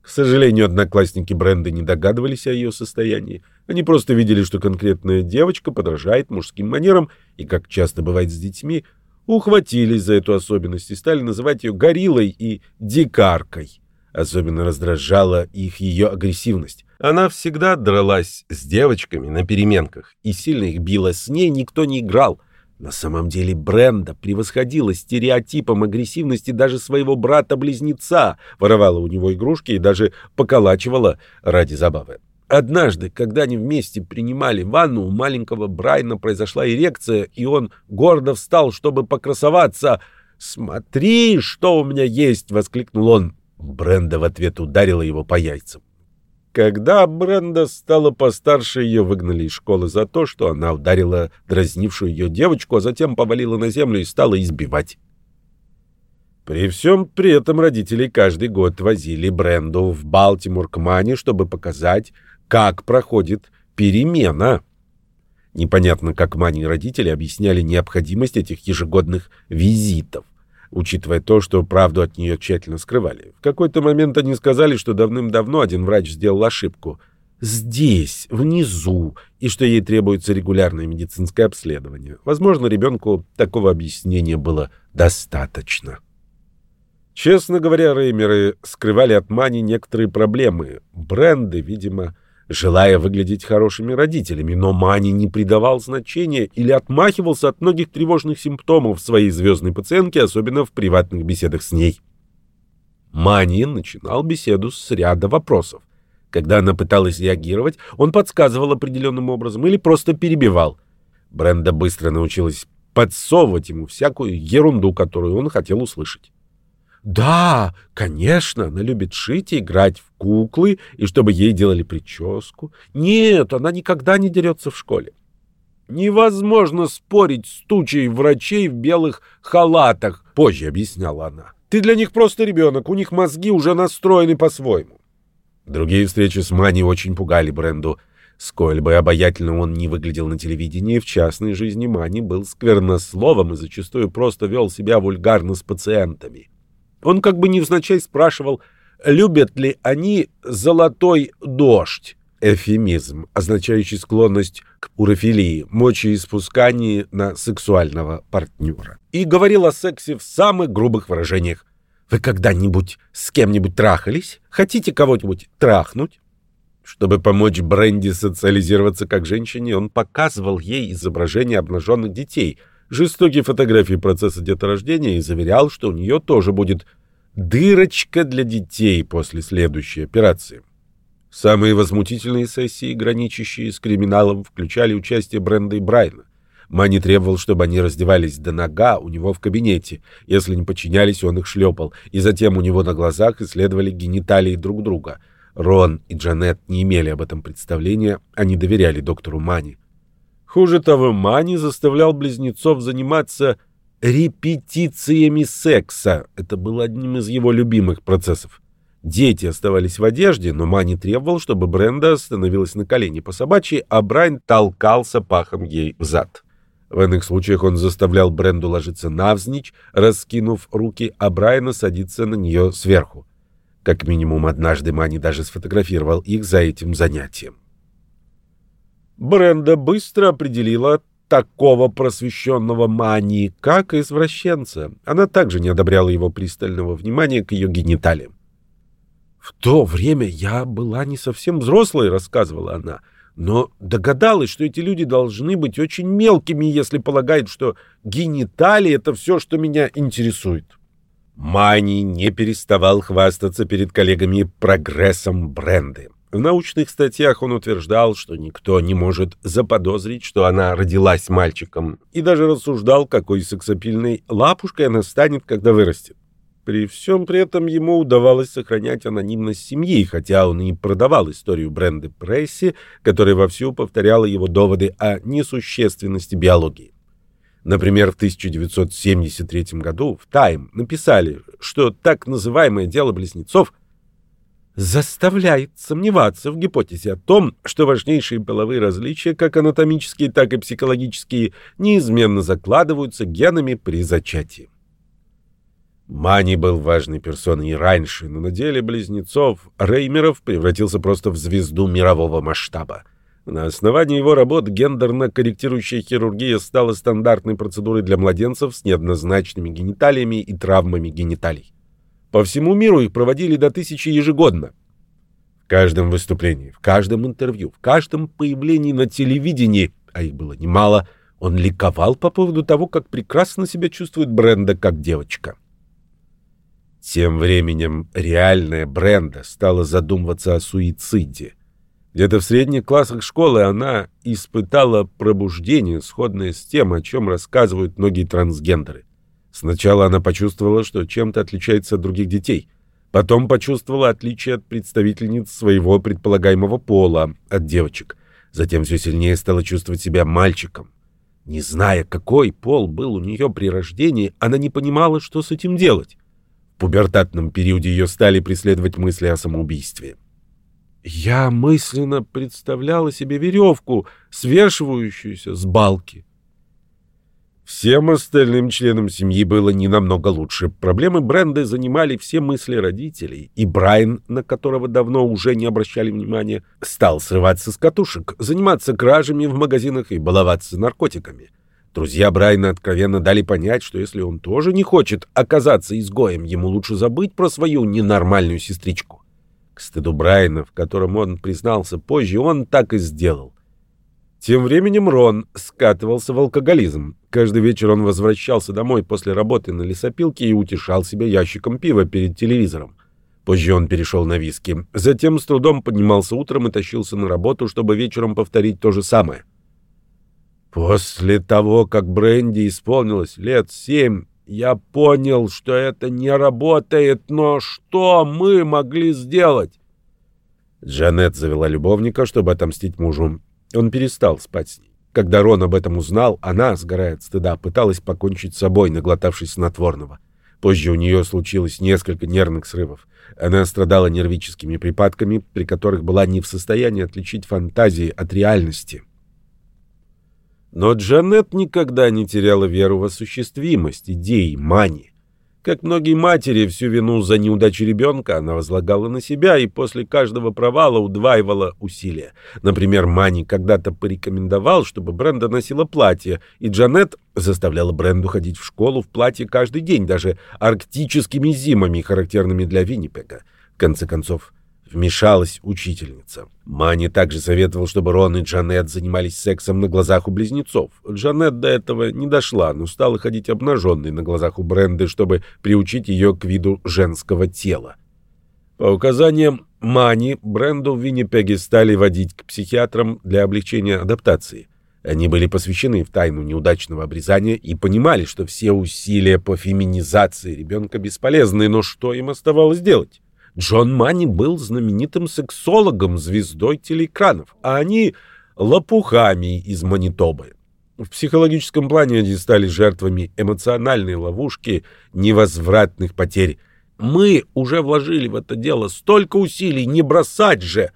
К сожалению, одноклассники Бренды не догадывались о ее состоянии. Они просто видели, что конкретная девочка подражает мужским манерам, и, как часто бывает с детьми, ухватились за эту особенность и стали называть ее гориллой и дикаркой. Особенно раздражала их ее агрессивность. Она всегда дралась с девочками на переменках, и сильно их била. С ней никто не играл. На самом деле Бренда превосходила стереотипом агрессивности даже своего брата-близнеца, воровала у него игрушки и даже поколачивала ради забавы. Однажды, когда они вместе принимали ванну, у маленького Брайна произошла эрекция, и он гордо встал, чтобы покрасоваться. «Смотри, что у меня есть!» — воскликнул он. Бренда в ответ ударила его по яйцам. Когда Бренда стала постарше, ее выгнали из школы за то, что она ударила дразнившую ее девочку, а затем повалила на землю и стала избивать. При всем при этом родители каждый год возили Бренду в Балтимор к Мане, чтобы показать, как проходит перемена. Непонятно, как Мани и родители объясняли необходимость этих ежегодных визитов учитывая то, что правду от нее тщательно скрывали. В какой-то момент они сказали, что давным-давно один врач сделал ошибку. Здесь, внизу, и что ей требуется регулярное медицинское обследование. Возможно, ребенку такого объяснения было достаточно. Честно говоря, Реймеры скрывали от Мани некоторые проблемы. Бренды, видимо, желая выглядеть хорошими родителями, но Мани не придавал значения или отмахивался от многих тревожных симптомов своей звездной пациентки, особенно в приватных беседах с ней. Мани начинал беседу с ряда вопросов. Когда она пыталась реагировать, он подсказывал определенным образом или просто перебивал. Бренда быстро научилась подсовывать ему всякую ерунду, которую он хотел услышать. Да, конечно, она любит шить и играть в куклы, и чтобы ей делали прическу. Нет, она никогда не дерется в школе. Невозможно спорить с тучей врачей в белых халатах, позже объясняла она. Ты для них просто ребенок, у них мозги уже настроены по-своему. Другие встречи с Мани очень пугали Бренду. Сколь бы обаятельно он не выглядел на телевидении, в частной жизни Мани был сквернословом и зачастую просто вел себя вульгарно с пациентами. Он как бы невзначай спрашивал, любят ли они «золотой дождь», эфемизм, означающий склонность к урофилии, мочеиспускании на сексуального партнера. И говорил о сексе в самых грубых выражениях. «Вы когда-нибудь с кем-нибудь трахались? Хотите кого-нибудь трахнуть?» Чтобы помочь Бренди социализироваться как женщине, он показывал ей изображения обнаженных детей, жестокие фотографии процесса деторождения и заверял, что у нее тоже будет дырочка для детей после следующей операции. Самые возмутительные сессии, граничащие с криминалом, включали участие Бренда и Брайна. Мани требовал, чтобы они раздевались до нога у него в кабинете. Если не подчинялись, он их шлепал. И затем у него на глазах исследовали гениталии друг друга — Рон и Джанет не имели об этом представления, они доверяли доктору Мани. Хуже того, Мани заставлял близнецов заниматься репетициями секса. Это было одним из его любимых процессов. Дети оставались в одежде, но Мани требовал, чтобы Бренда становилась на колени по собачьи, а Брайан толкался пахом ей в зад. В иных случаях он заставлял Бренду ложиться навзничь, раскинув руки, а Брайана садиться на нее сверху. Как минимум однажды Мани даже сфотографировал их за этим занятием. Бренда быстро определила такого просвещенного Мани как извращенца. Она также не одобряла его пристального внимания к ее гениталиям. «В то время я была не совсем взрослой», — рассказывала она, «но догадалась, что эти люди должны быть очень мелкими, если полагают, что гениталии — это все, что меня интересует». Мани не переставал хвастаться перед коллегами прогрессом бренды. В научных статьях он утверждал, что никто не может заподозрить, что она родилась мальчиком, и даже рассуждал, какой сексапильной лапушкой она станет, когда вырастет. При всем при этом ему удавалось сохранять анонимность семьи, хотя он и продавал историю бренды прессе, которая вовсю повторяла его доводы о несущественности биологии. Например, в 1973 году в «Тайм» написали, что так называемое дело близнецов заставляет сомневаться в гипотезе о том, что важнейшие половые различия, как анатомические, так и психологические, неизменно закладываются генами при зачатии. Мани был важной персоной и раньше, но на деле близнецов Реймеров превратился просто в звезду мирового масштаба. На основании его работ гендерно-корректирующая хирургия стала стандартной процедурой для младенцев с неоднозначными гениталиями и травмами гениталий. По всему миру их проводили до тысячи ежегодно. В каждом выступлении, в каждом интервью, в каждом появлении на телевидении, а их было немало, он ликовал по поводу того, как прекрасно себя чувствует Бренда как девочка. Тем временем реальная Бренда стала задумываться о суициде. Где-то в средних классах школы она испытала пробуждение, сходное с тем, о чем рассказывают многие трансгендеры. Сначала она почувствовала, что чем-то отличается от других детей. Потом почувствовала отличие от представительниц своего предполагаемого пола, от девочек. Затем все сильнее стала чувствовать себя мальчиком. Не зная, какой пол был у нее при рождении, она не понимала, что с этим делать. В пубертатном периоде ее стали преследовать мысли о самоубийстве. Я мысленно представляла себе веревку, свешивающуюся с балки. Всем остальным членам семьи было не намного лучше. Проблемы Бренды занимали все мысли родителей, и Брайан, на которого давно уже не обращали внимания, стал срываться с катушек, заниматься кражами в магазинах и баловаться наркотиками. Друзья Брайана откровенно дали понять, что если он тоже не хочет оказаться изгоем, ему лучше забыть про свою ненормальную сестричку. К стыду Брайана, в котором он признался позже, он так и сделал. Тем временем Рон скатывался в алкоголизм. Каждый вечер он возвращался домой после работы на лесопилке и утешал себя ящиком пива перед телевизором. Позже он перешел на виски. Затем с трудом поднимался утром и тащился на работу, чтобы вечером повторить то же самое. После того, как Бренди исполнилось лет семь, я понял, что это не работает, но что мы могли сделать? Джанет завела любовника, чтобы отомстить мужу. Он перестал спать с ней. Когда Рон об этом узнал, она, сгорая от стыда, пыталась покончить с собой, наглотавшись снотворного. Позже у нее случилось несколько нервных срывов. Она страдала нервическими припадками, при которых была не в состоянии отличить фантазии от реальности. Но Джанет никогда не теряла веру в осуществимость идей Мани. Как многие матери, всю вину за неудачу ребенка она возлагала на себя и после каждого провала удваивала усилия. Например, Мани когда-то порекомендовал, чтобы Бренда носила платье, и Джанет заставляла Бренду ходить в школу в платье каждый день, даже арктическими зимами, характерными для Виннипега. В конце концов, Вмешалась учительница. Мани также советовал, чтобы Рон и Джанет занимались сексом на глазах у близнецов. Джанет до этого не дошла, но стала ходить обнаженной на глазах у Бренды, чтобы приучить ее к виду женского тела. По указаниям Мани, Бренду Виннипеге стали водить к психиатрам для облегчения адаптации. Они были посвящены в тайну неудачного обрезания и понимали, что все усилия по феминизации ребенка бесполезны, но что им оставалось делать? Джон Манни был знаменитым сексологом, звездой телеэкранов, а они — лопухами из Манитобы. В психологическом плане они стали жертвами эмоциональной ловушки невозвратных потерь. Мы уже вложили в это дело столько усилий, не бросать же!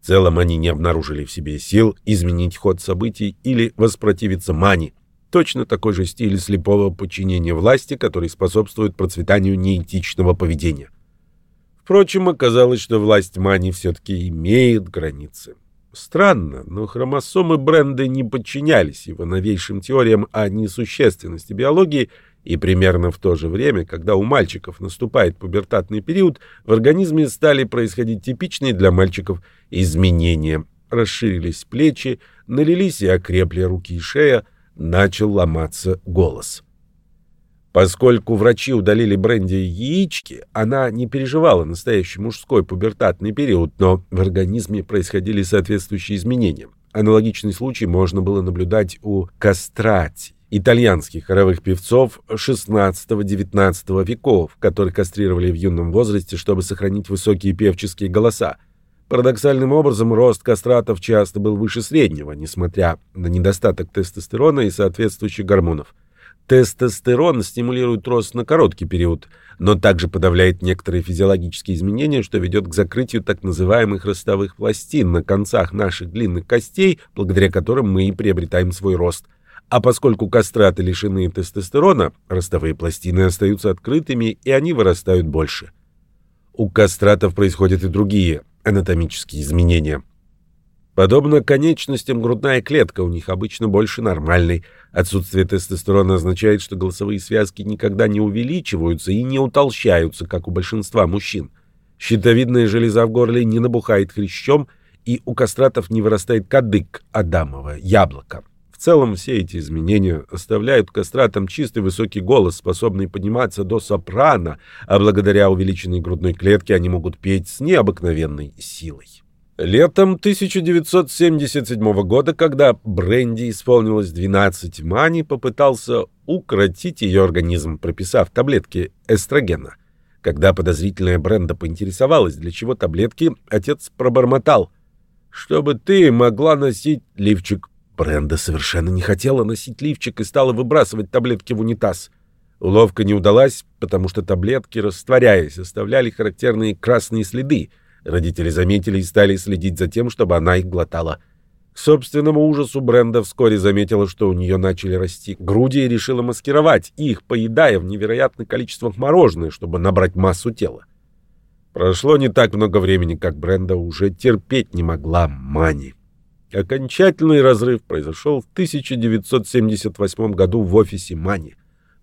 В целом они не обнаружили в себе сил изменить ход событий или воспротивиться Мани. Точно такой же стиль слепого подчинения власти, который способствует процветанию неэтичного поведения. Впрочем, оказалось, что власть Мани все-таки имеет границы. Странно, но хромосомы Бренды не подчинялись его новейшим теориям о несущественности биологии, и примерно в то же время, когда у мальчиков наступает пубертатный период, в организме стали происходить типичные для мальчиков изменения. Расширились плечи, налились и окрепли руки и шея, начал ломаться голос. Поскольку врачи удалили Бренди яички, она не переживала настоящий мужской пубертатный период, но в организме происходили соответствующие изменения. Аналогичный случай можно было наблюдать у кастрати, итальянских хоровых певцов XVI-XIX веков, которых кастрировали в юном возрасте, чтобы сохранить высокие певческие голоса. Парадоксальным образом, рост кастратов часто был выше среднего, несмотря на недостаток тестостерона и соответствующих гормонов. Тестостерон стимулирует рост на короткий период, но также подавляет некоторые физиологические изменения, что ведет к закрытию так называемых ростовых пластин на концах наших длинных костей, благодаря которым мы и приобретаем свой рост. А поскольку кастраты лишены тестостерона, ростовые пластины остаются открытыми, и они вырастают больше. У кастратов происходят и другие анатомические изменения. Подобно конечностям, грудная клетка у них обычно больше нормальной. Отсутствие тестостерона означает, что голосовые связки никогда не увеличиваются и не утолщаются, как у большинства мужчин. Щитовидная железа в горле не набухает хрящом, и у кастратов не вырастает кадык Адамова, яблоко. В целом все эти изменения оставляют кастратам чистый высокий голос, способный подниматься до сопрано, а благодаря увеличенной грудной клетке они могут петь с необыкновенной силой. Летом 1977 года, когда Бренди исполнилось 12, Мани попытался укротить ее организм, прописав таблетки эстрогена. Когда подозрительная Бренда поинтересовалась, для чего таблетки, отец пробормотал. «Чтобы ты могла носить лифчик». Бренда совершенно не хотела носить лифчик и стала выбрасывать таблетки в унитаз. Уловка не удалась, потому что таблетки, растворяясь, оставляли характерные красные следы — Родители заметили и стали следить за тем, чтобы она их глотала. К собственному ужасу Бренда вскоре заметила, что у нее начали расти груди и решила маскировать их, поедая в невероятных количествах мороженое, чтобы набрать массу тела. Прошло не так много времени, как Бренда уже терпеть не могла Мани. Окончательный разрыв произошел в 1978 году в офисе Мани.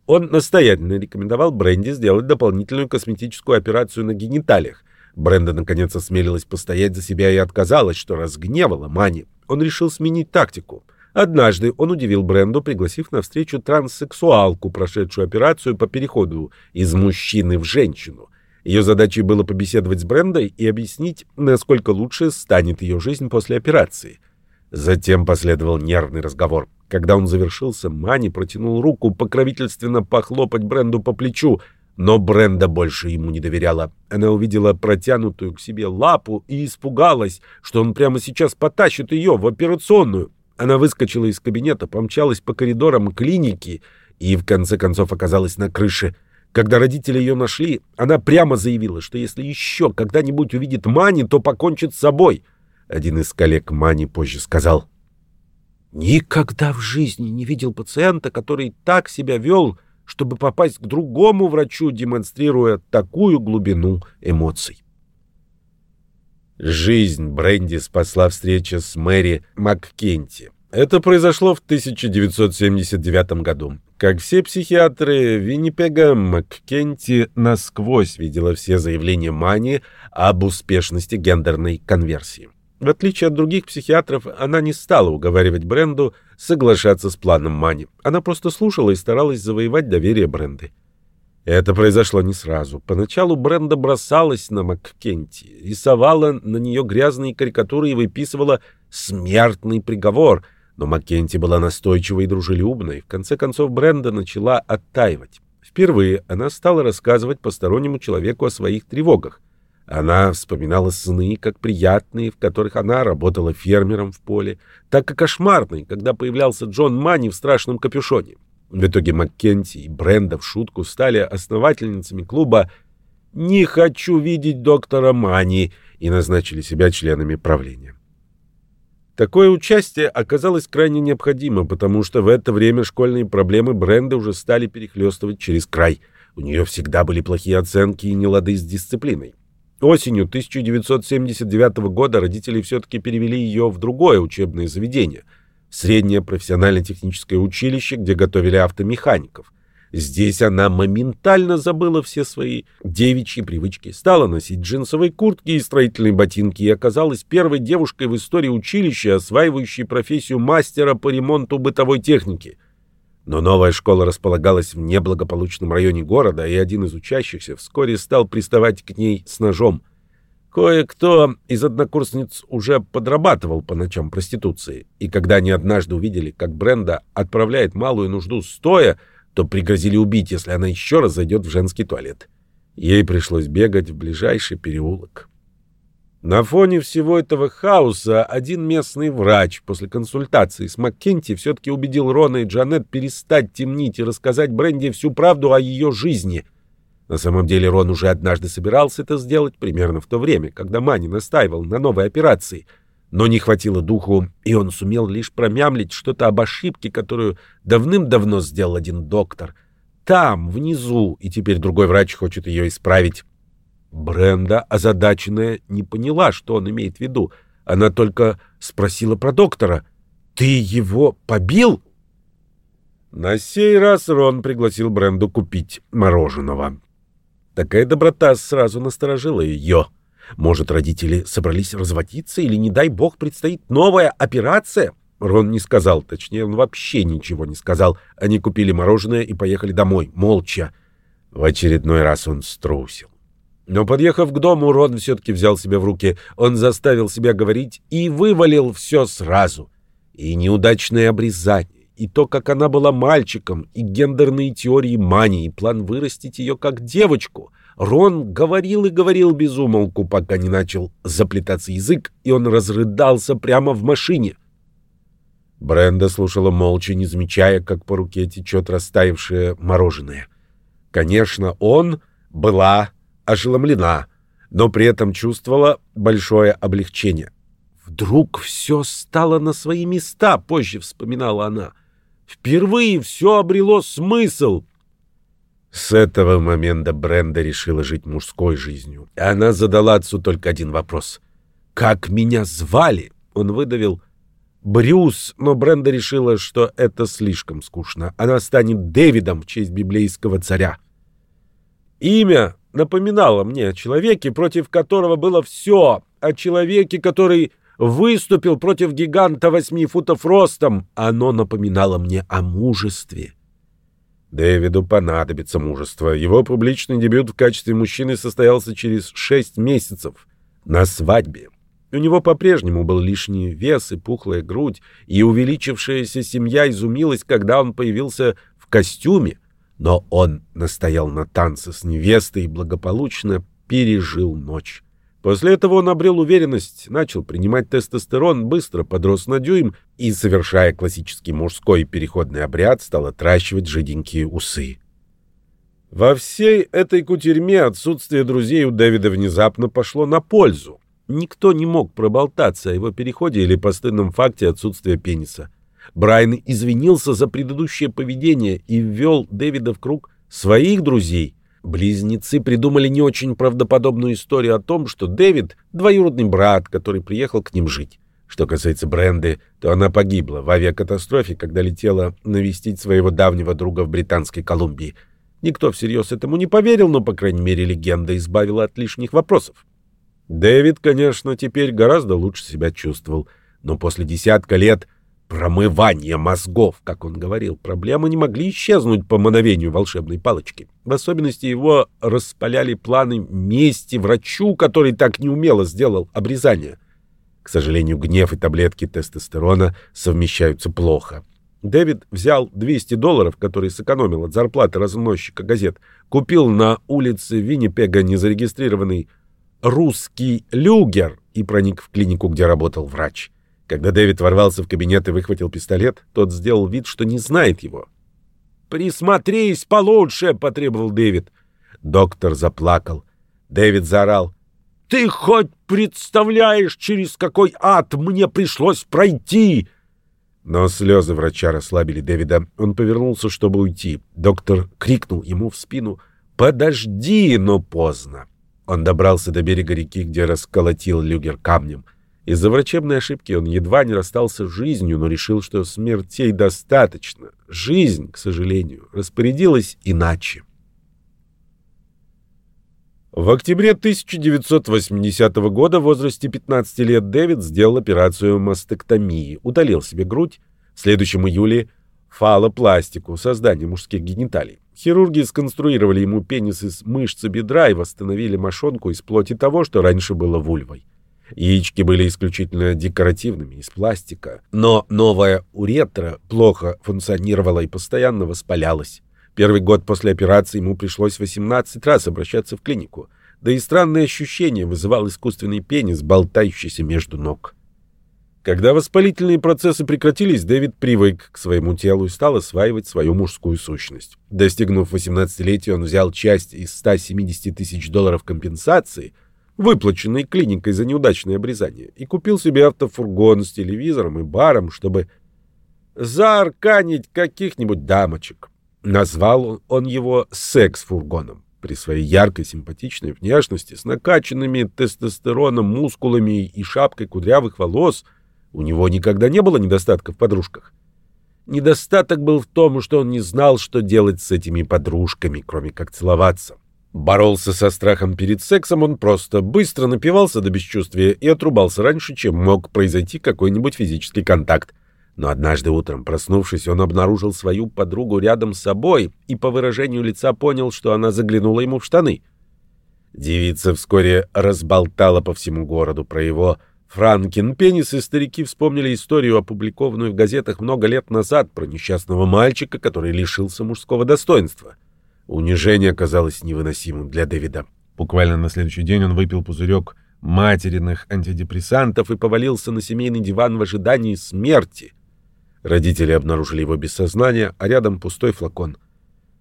Он настоятельно рекомендовал Бренди сделать дополнительную косметическую операцию на гениталиях, Бренда наконец осмелилась постоять за себя и отказалась, что разгневала Мани. Он решил сменить тактику. Однажды он удивил Бренду, пригласив на встречу транссексуалку, прошедшую операцию по переходу из мужчины в женщину. Ее задачей было побеседовать с Брендой и объяснить, насколько лучше станет ее жизнь после операции. Затем последовал нервный разговор. Когда он завершился, Мани протянул руку покровительственно похлопать Бренду по плечу, но Бренда больше ему не доверяла. Она увидела протянутую к себе лапу и испугалась, что он прямо сейчас потащит ее в операционную. Она выскочила из кабинета, помчалась по коридорам клиники и в конце концов оказалась на крыше. Когда родители ее нашли, она прямо заявила, что если еще когда-нибудь увидит Мани, то покончит с собой. Один из коллег Мани позже сказал, «Никогда в жизни не видел пациента, который так себя вел, чтобы попасть к другому врачу, демонстрируя такую глубину эмоций». Жизнь Бренди спасла встреча с Мэри МакКенти. Это произошло в 1979 году. Как все психиатры Виннипега, МакКенти насквозь видела все заявления Мани об успешности гендерной конверсии. В отличие от других психиатров, она не стала уговаривать Бренду соглашаться с планом Мани. Она просто слушала и старалась завоевать доверие Бренды. Это произошло не сразу. Поначалу Бренда бросалась на Маккенти, рисовала на нее грязные карикатуры и выписывала смертный приговор. Но Маккенти была настойчивой и дружелюбной. В конце концов Бренда начала оттаивать. Впервые она стала рассказывать постороннему человеку о своих тревогах. Она вспоминала сны, как приятные, в которых она работала фермером в поле, так и кошмарные, когда появлялся Джон Мани в страшном капюшоне. В итоге Маккенти и Бренда в шутку стали основательницами клуба «Не хочу видеть доктора Мани» и назначили себя членами правления. Такое участие оказалось крайне необходимо, потому что в это время школьные проблемы Бренды уже стали перехлестывать через край. У нее всегда были плохие оценки и нелады с дисциплиной. Осенью 1979 года родители все-таки перевели ее в другое учебное заведение — среднее профессионально-техническое училище, где готовили автомехаников. Здесь она моментально забыла все свои девичьи привычки, стала носить джинсовые куртки и строительные ботинки и оказалась первой девушкой в истории училища, осваивающей профессию мастера по ремонту бытовой техники. Но новая школа располагалась в неблагополучном районе города, и один из учащихся вскоре стал приставать к ней с ножом – Кое-кто из однокурсниц уже подрабатывал по ночам проституции, и когда они однажды увидели, как Бренда отправляет малую нужду стоя, то пригрозили убить, если она еще раз зайдет в женский туалет. Ей пришлось бегать в ближайший переулок. На фоне всего этого хаоса один местный врач после консультации с Маккенти все-таки убедил Рона и Джанет перестать темнить и рассказать Бренде всю правду о ее жизни — на самом деле Рон уже однажды собирался это сделать, примерно в то время, когда Мани настаивал на новой операции. Но не хватило духу, и он сумел лишь промямлить что-то об ошибке, которую давным-давно сделал один доктор. Там, внизу, и теперь другой врач хочет ее исправить. Бренда, озадаченная, не поняла, что он имеет в виду. Она только спросила про доктора. «Ты его побил?» На сей раз Рон пригласил Бренду купить мороженого. Такая доброта сразу насторожила ее. Может, родители собрались разводиться или, не дай бог, предстоит новая операция? Рон не сказал, точнее, он вообще ничего не сказал. Они купили мороженое и поехали домой, молча. В очередной раз он струсил. Но, подъехав к дому, Рон все-таки взял себя в руки. Он заставил себя говорить и вывалил все сразу. И неудачное обрезание, и то, как она была мальчиком, и гендерные теории мании, и план вырастить ее как девочку. Рон говорил и говорил без умолку, пока не начал заплетаться язык, и он разрыдался прямо в машине. Бренда слушала молча, не замечая, как по руке течет растаявшее мороженое. Конечно, он была ошеломлена, но при этом чувствовала большое облегчение. Вдруг все стало на свои места, позже вспоминала она — Впервые все обрело смысл. С этого момента Бренда решила жить мужской жизнью. Она задала отцу только один вопрос. «Как меня звали?» Он выдавил «Брюс», но Бренда решила, что это слишком скучно. Она станет Дэвидом в честь библейского царя. Имя напоминало мне о человеке, против которого было все, о человеке, который выступил против гиганта восьми футов ростом. Оно напоминало мне о мужестве. Дэвиду понадобится мужество. Его публичный дебют в качестве мужчины состоялся через шесть месяцев на свадьбе. У него по-прежнему был лишний вес и пухлая грудь, и увеличившаяся семья изумилась, когда он появился в костюме, но он настоял на танце с невестой и благополучно пережил ночь. После этого он обрел уверенность, начал принимать тестостерон, быстро подрос на дюйм и, совершая классический мужской переходный обряд, стал отращивать жиденькие усы. Во всей этой кутерьме отсутствие друзей у Дэвида внезапно пошло на пользу. Никто не мог проболтаться о его переходе или постыдном факте отсутствия пениса. Брайан извинился за предыдущее поведение и ввел Дэвида в круг своих друзей. Близнецы придумали не очень правдоподобную историю о том, что Дэвид — двоюродный брат, который приехал к ним жить. Что касается Бренды, то она погибла в авиакатастрофе, когда летела навестить своего давнего друга в Британской Колумбии. Никто всерьез этому не поверил, но, по крайней мере, легенда избавила от лишних вопросов. Дэвид, конечно, теперь гораздо лучше себя чувствовал, но после десятка лет промывания мозгов, как он говорил, проблемы не могли исчезнуть по мановению волшебной палочки. В особенности его распаляли планы мести врачу, который так неумело сделал обрезание. К сожалению, гнев и таблетки тестостерона совмещаются плохо. Дэвид взял 200 долларов, которые сэкономил от зарплаты разносчика газет, купил на улице Виннипега незарегистрированный русский люгер и проник в клинику, где работал врач. Когда Дэвид ворвался в кабинет и выхватил пистолет, тот сделал вид, что не знает его. «Присмотрись получше!» — потребовал Дэвид. Доктор заплакал. Дэвид заорал. Ты хоть представляешь, через какой ад мне пришлось пройти?» Но слезы врача расслабили Дэвида. Он повернулся, чтобы уйти. Доктор крикнул ему в спину «Подожди!» но поздно. Он добрался до берега реки, где расколотил люгер камнем. Из-за врачебной ошибки он едва не расстался с жизнью, но решил, что смертей достаточно. Жизнь, к сожалению, распорядилась иначе. В октябре 1980 года в возрасте 15 лет Дэвид сделал операцию мастектомии, удалил себе грудь, в следующем июле фалопластику, создание мужских гениталий. Хирурги сконструировали ему пенис из мышцы бедра и восстановили мошонку из плоти того, что раньше было вульвой. Яички были исключительно декоративными, из пластика, но новая уретра плохо функционировала и постоянно воспалялась. Первый год после операции ему пришлось 18 раз обращаться в клинику. Да и странные ощущения вызывал искусственный пенис, болтающийся между ног. Когда воспалительные процессы прекратились, Дэвид привык к своему телу и стал осваивать свою мужскую сущность. Достигнув 18-летия, он взял часть из 170 тысяч долларов компенсации, выплаченной клиникой за неудачное обрезание, и купил себе автофургон с телевизором и баром, чтобы заарканить каких-нибудь дамочек. Назвал он его секс-фургоном. При своей яркой, симпатичной внешности, с накачанными тестостероном мускулами и шапкой кудрявых волос, у него никогда не было недостатка в подружках. Недостаток был в том, что он не знал, что делать с этими подружками, кроме как целоваться. Боролся со страхом перед сексом, он просто быстро напивался до бесчувствия и отрубался раньше, чем мог произойти какой-нибудь физический контакт. Но однажды утром, проснувшись, он обнаружил свою подругу рядом с собой и по выражению лица понял, что она заглянула ему в штаны. Девица вскоре разболтала по всему городу про его Франкин пенис, и старики вспомнили историю, опубликованную в газетах много лет назад, про несчастного мальчика, который лишился мужского достоинства. Унижение оказалось невыносимым для Дэвида. Буквально на следующий день он выпил пузырек материных антидепрессантов и повалился на семейный диван в ожидании смерти. Родители обнаружили его без сознания, а рядом пустой флакон.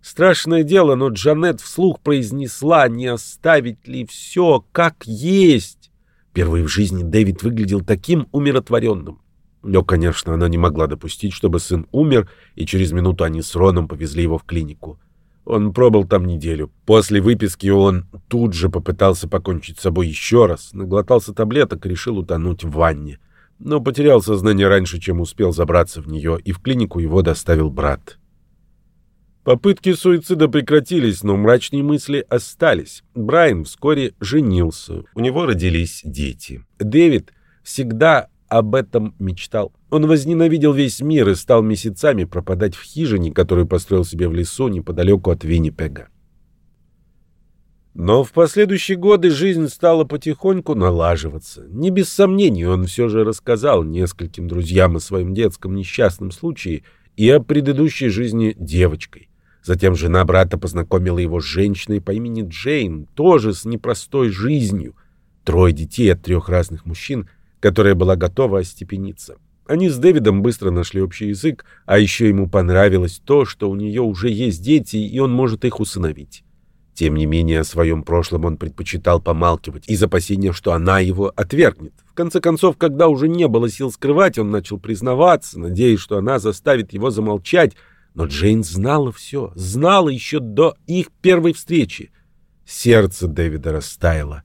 Страшное дело, но Джанет вслух произнесла, не оставить ли все как есть. Впервые в жизни Дэвид выглядел таким умиротворенным. Но, конечно, она не могла допустить, чтобы сын умер, и через минуту они с Роном повезли его в клинику. Он пробыл там неделю. После выписки он тут же попытался покончить с собой еще раз, наглотался таблеток и решил утонуть в ванне но потерял сознание раньше, чем успел забраться в нее, и в клинику его доставил брат. Попытки суицида прекратились, но мрачные мысли остались. Брайан вскоре женился. У него родились дети. Дэвид всегда об этом мечтал. Он возненавидел весь мир и стал месяцами пропадать в хижине, которую построил себе в лесу неподалеку от Виннипега. Но в последующие годы жизнь стала потихоньку налаживаться. Не без сомнений он все же рассказал нескольким друзьям о своем детском несчастном случае и о предыдущей жизни девочкой. Затем жена брата познакомила его с женщиной по имени Джейн, тоже с непростой жизнью. Трое детей от трех разных мужчин, которая была готова остепениться. Они с Дэвидом быстро нашли общий язык, а еще ему понравилось то, что у нее уже есть дети, и он может их усыновить. Тем не менее, о своем прошлом он предпочитал помалкивать из опасения, что она его отвергнет. В конце концов, когда уже не было сил скрывать, он начал признаваться, надеясь, что она заставит его замолчать, но Джейн знала все, знала еще до их первой встречи. Сердце Дэвида растаяло.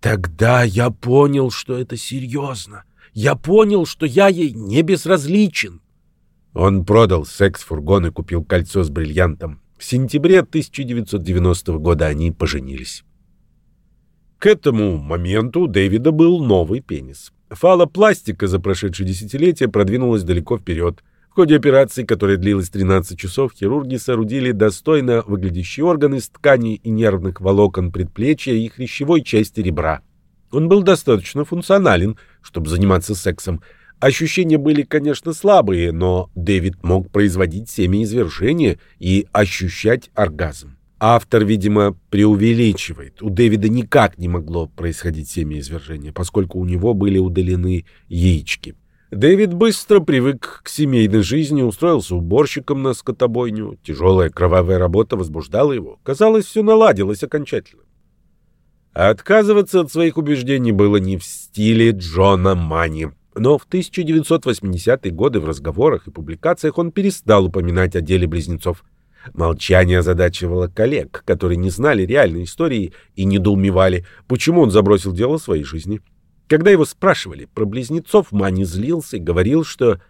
Тогда я понял, что это серьезно. Я понял, что я ей не безразличен. Он продал секс-фургон и купил кольцо с бриллиантом. В сентябре 1990 года они поженились. К этому моменту у Дэвида был новый пенис. Фалопластика за прошедшие десятилетия продвинулась далеко вперед. В ходе операции, которая длилась 13 часов, хирурги соорудили достойно выглядящие органы из тканей и нервных волокон предплечья и хрящевой части ребра. Он был достаточно функционален, чтобы заниматься сексом. Ощущения были, конечно, слабые, но Дэвид мог производить семяизвержение и ощущать оргазм. Автор, видимо, преувеличивает. У Дэвида никак не могло происходить семяизвержение, поскольку у него были удалены яички. Дэвид быстро привык к семейной жизни, устроился уборщиком на скотобойню. Тяжелая кровавая работа возбуждала его. Казалось, все наладилось окончательно. А отказываться от своих убеждений было не в стиле Джона Мани. Но в 1980-е годы в разговорах и публикациях он перестал упоминать о деле близнецов. Молчание озадачивало коллег, которые не знали реальной истории и недоумевали, почему он забросил дело своей жизни. Когда его спрашивали про близнецов, Мани злился и говорил, что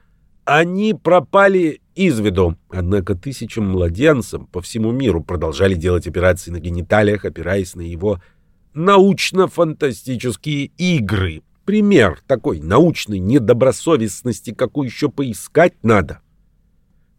они пропали из виду. Однако тысячам младенцам по всему миру продолжали делать операции на гениталиях, опираясь на его научно-фантастические игры. Пример такой научной недобросовестности, какую еще поискать надо.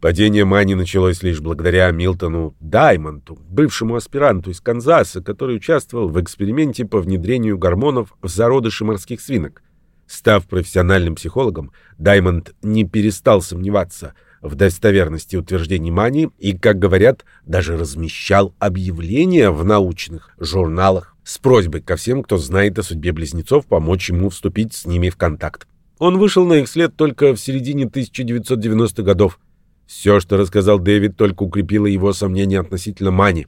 Падение Мани началось лишь благодаря Милтону Даймонту, бывшему аспиранту из Канзаса, который участвовал в эксперименте по внедрению гормонов в зародыши морских свинок. Став профессиональным психологом, Даймонд не перестал сомневаться в достоверности утверждений Мани и, как говорят, даже размещал объявления в научных журналах с просьбой ко всем, кто знает о судьбе близнецов, помочь ему вступить с ними в контакт. Он вышел на их след только в середине 1990-х годов. Все, что рассказал Дэвид, только укрепило его сомнения относительно Мани.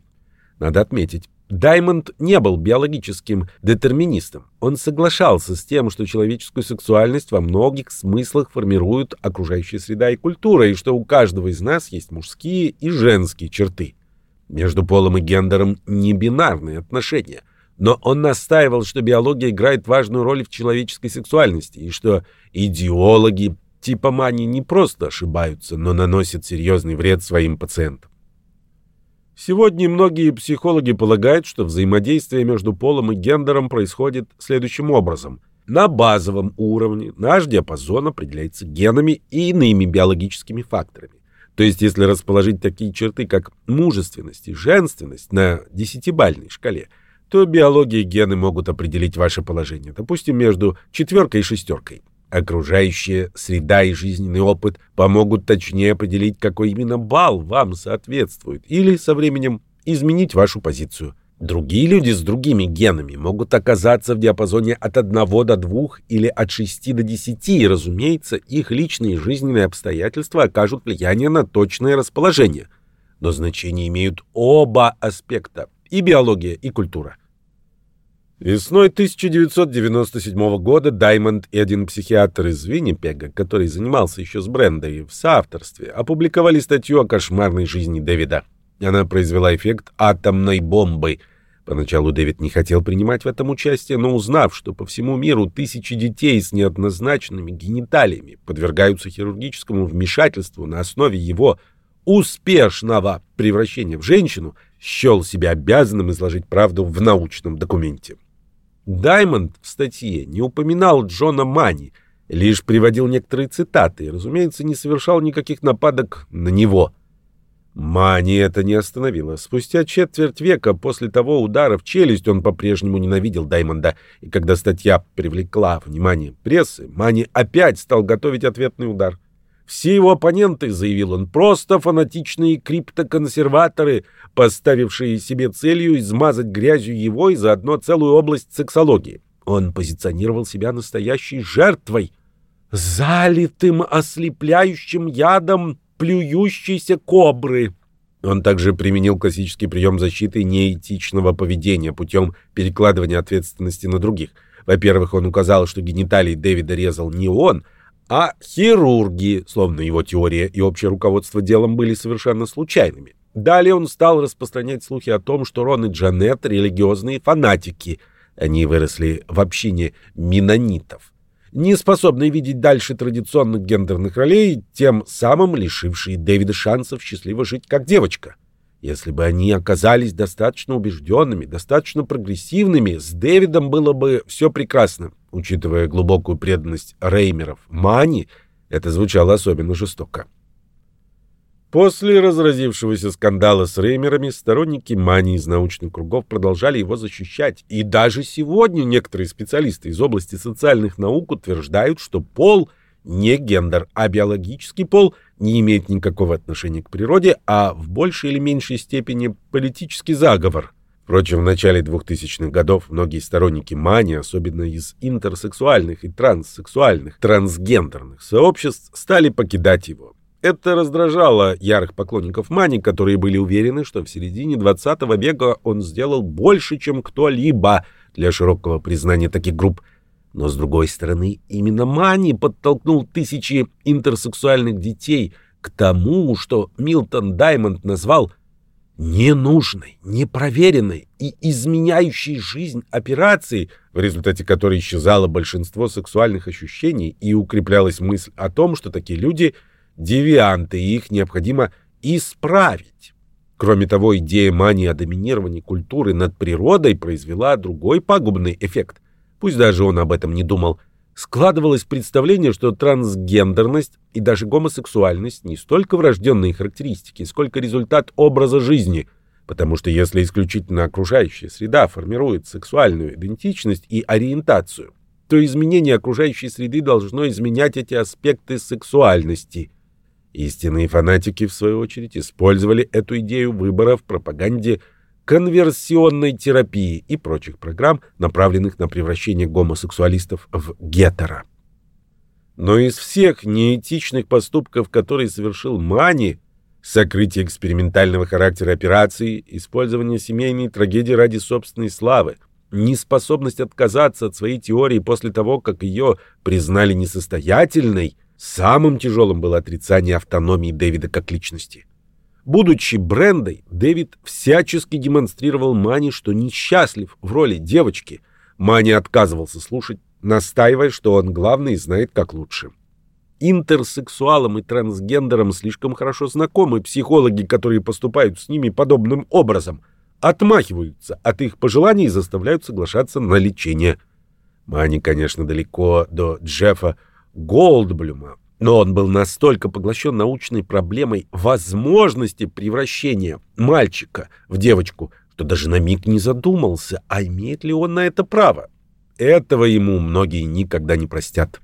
Надо отметить, Даймонд не был биологическим детерминистом. Он соглашался с тем, что человеческую сексуальность во многих смыслах формирует окружающая среда и культура, и что у каждого из нас есть мужские и женские черты. Между полом и гендером не бинарные отношения – но он настаивал, что биология играет важную роль в человеческой сексуальности, и что идеологи типа Мани не просто ошибаются, но наносят серьезный вред своим пациентам. Сегодня многие психологи полагают, что взаимодействие между полом и гендером происходит следующим образом. На базовом уровне наш диапазон определяется генами и иными биологическими факторами. То есть, если расположить такие черты, как мужественность и женственность на десятибальной шкале – то биология и гены могут определить ваше положение, допустим, между четверкой и шестеркой. Окружающая среда и жизненный опыт помогут точнее определить, какой именно балл вам соответствует, или со временем изменить вашу позицию. Другие люди с другими генами могут оказаться в диапазоне от 1 до 2 или от 6 до 10, и, разумеется, их личные жизненные обстоятельства окажут влияние на точное расположение. Но значение имеют оба аспекта и биология, и культура. Весной 1997 года Даймонд и один психиатр из Виннипега, который занимался еще с Брендой в соавторстве, опубликовали статью о кошмарной жизни Дэвида. Она произвела эффект атомной бомбы. Поначалу Дэвид не хотел принимать в этом участие, но узнав, что по всему миру тысячи детей с неоднозначными гениталиями подвергаются хирургическому вмешательству на основе его успешного превращения в женщину, счел себя обязанным изложить правду в научном документе. Даймонд в статье не упоминал Джона Мани, лишь приводил некоторые цитаты и, разумеется, не совершал никаких нападок на него. Мани это не остановило. Спустя четверть века после того удара в челюсть он по-прежнему ненавидел Даймонда, и когда статья привлекла внимание прессы, Мани опять стал готовить ответный удар. Все его оппоненты, заявил он, просто фанатичные криптоконсерваторы, поставившие себе целью измазать грязью его и заодно целую область сексологии. Он позиционировал себя настоящей жертвой. залитым ослепляющим ядом плюющейся кобры. Он также применил классический прием защиты неэтичного поведения путем перекладывания ответственности на других. Во-первых, он указал, что гениталии Дэвида резал не он, а хирурги, словно его теория и общее руководство делом были совершенно случайными. Далее он стал распространять слухи о том, что Рон и Джанет — религиозные фанатики. Они выросли в общине минонитов не способные видеть дальше традиционных гендерных ролей, тем самым лишившие Дэвида шансов счастливо жить как девочка. Если бы они оказались достаточно убежденными, достаточно прогрессивными, с Дэвидом было бы все прекрасно. Учитывая глубокую преданность Реймеров Мани, это звучало особенно жестоко. После разразившегося скандала с Реймерами сторонники Мани из научных кругов продолжали его защищать, и даже сегодня некоторые специалисты из области социальных наук утверждают, что пол не гендер, а биологический пол не имеет никакого отношения к природе, а в большей или меньшей степени политический заговор. Впрочем, в начале 2000-х годов многие сторонники Мани, особенно из интерсексуальных и транссексуальных, трансгендерных сообществ, стали покидать его. Это раздражало ярых поклонников Мани, которые были уверены, что в середине 20 века он сделал больше, чем кто-либо для широкого признания таких групп. Но, с другой стороны, именно Мани подтолкнул тысячи интерсексуальных детей к тому, что Милтон Даймонд назвал ненужной, непроверенной и изменяющей жизнь операцией, в результате которой исчезало большинство сексуальных ощущений и укреплялась мысль о том, что такие люди — девианты, и их необходимо исправить. Кроме того, идея мании о доминировании культуры над природой произвела другой пагубный эффект. Пусть даже он об этом не думал. Складывалось представление, что трансгендерность и даже гомосексуальность не столько врожденные характеристики, сколько результат образа жизни, потому что если исключительно окружающая среда формирует сексуальную идентичность и ориентацию, то изменение окружающей среды должно изменять эти аспекты сексуальности – Истинные фанатики, в свою очередь, использовали эту идею выбора в пропаганде конверсионной терапии и прочих программ, направленных на превращение гомосексуалистов в гетеро. Но из всех неэтичных поступков, которые совершил Мани, сокрытие экспериментального характера операции, использование семейной трагедии ради собственной славы, неспособность отказаться от своей теории после того, как ее признали несостоятельной – Самым тяжелым было отрицание автономии Дэвида как личности. Будучи брендой, Дэвид всячески демонстрировал Мани, что несчастлив в роли девочки. Мани отказывался слушать, настаивая, что он главный и знает как лучше. Интерсексуалам и трансгендерам слишком хорошо знакомы психологи, которые поступают с ними подобным образом, отмахиваются от их пожеланий и заставляют соглашаться на лечение. Мани, конечно, далеко до Джеффа Голдблюма, но он был настолько поглощен научной проблемой возможности превращения мальчика в девочку, что даже на миг не задумался, а имеет ли он на это право. Этого ему многие никогда не простят.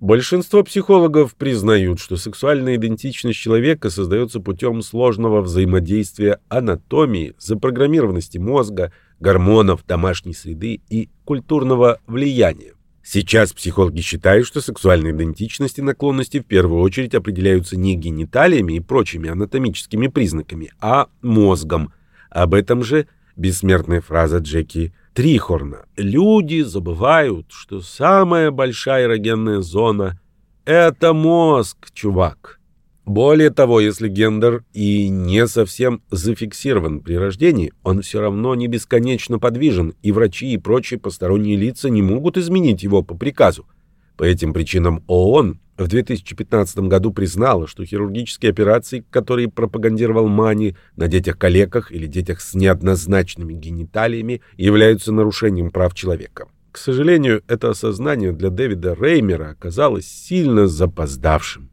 Большинство психологов признают, что сексуальная идентичность человека создается путем сложного взаимодействия анатомии, запрограммированности мозга, гормонов, домашней среды и культурного влияния. Сейчас психологи считают, что сексуальные идентичности и наклонности в первую очередь определяются не гениталиями и прочими анатомическими признаками, а мозгом. Об этом же бессмертная фраза Джеки Трихорна. Люди забывают, что самая большая эрогенная зона — это мозг, чувак. Более того, если гендер и не совсем зафиксирован при рождении, он все равно не бесконечно подвижен, и врачи и прочие посторонние лица не могут изменить его по приказу. По этим причинам ООН в 2015 году признала, что хирургические операции, которые пропагандировал Мани на детях-калеках или детях с неоднозначными гениталиями, являются нарушением прав человека. К сожалению, это осознание для Дэвида Реймера оказалось сильно запоздавшим.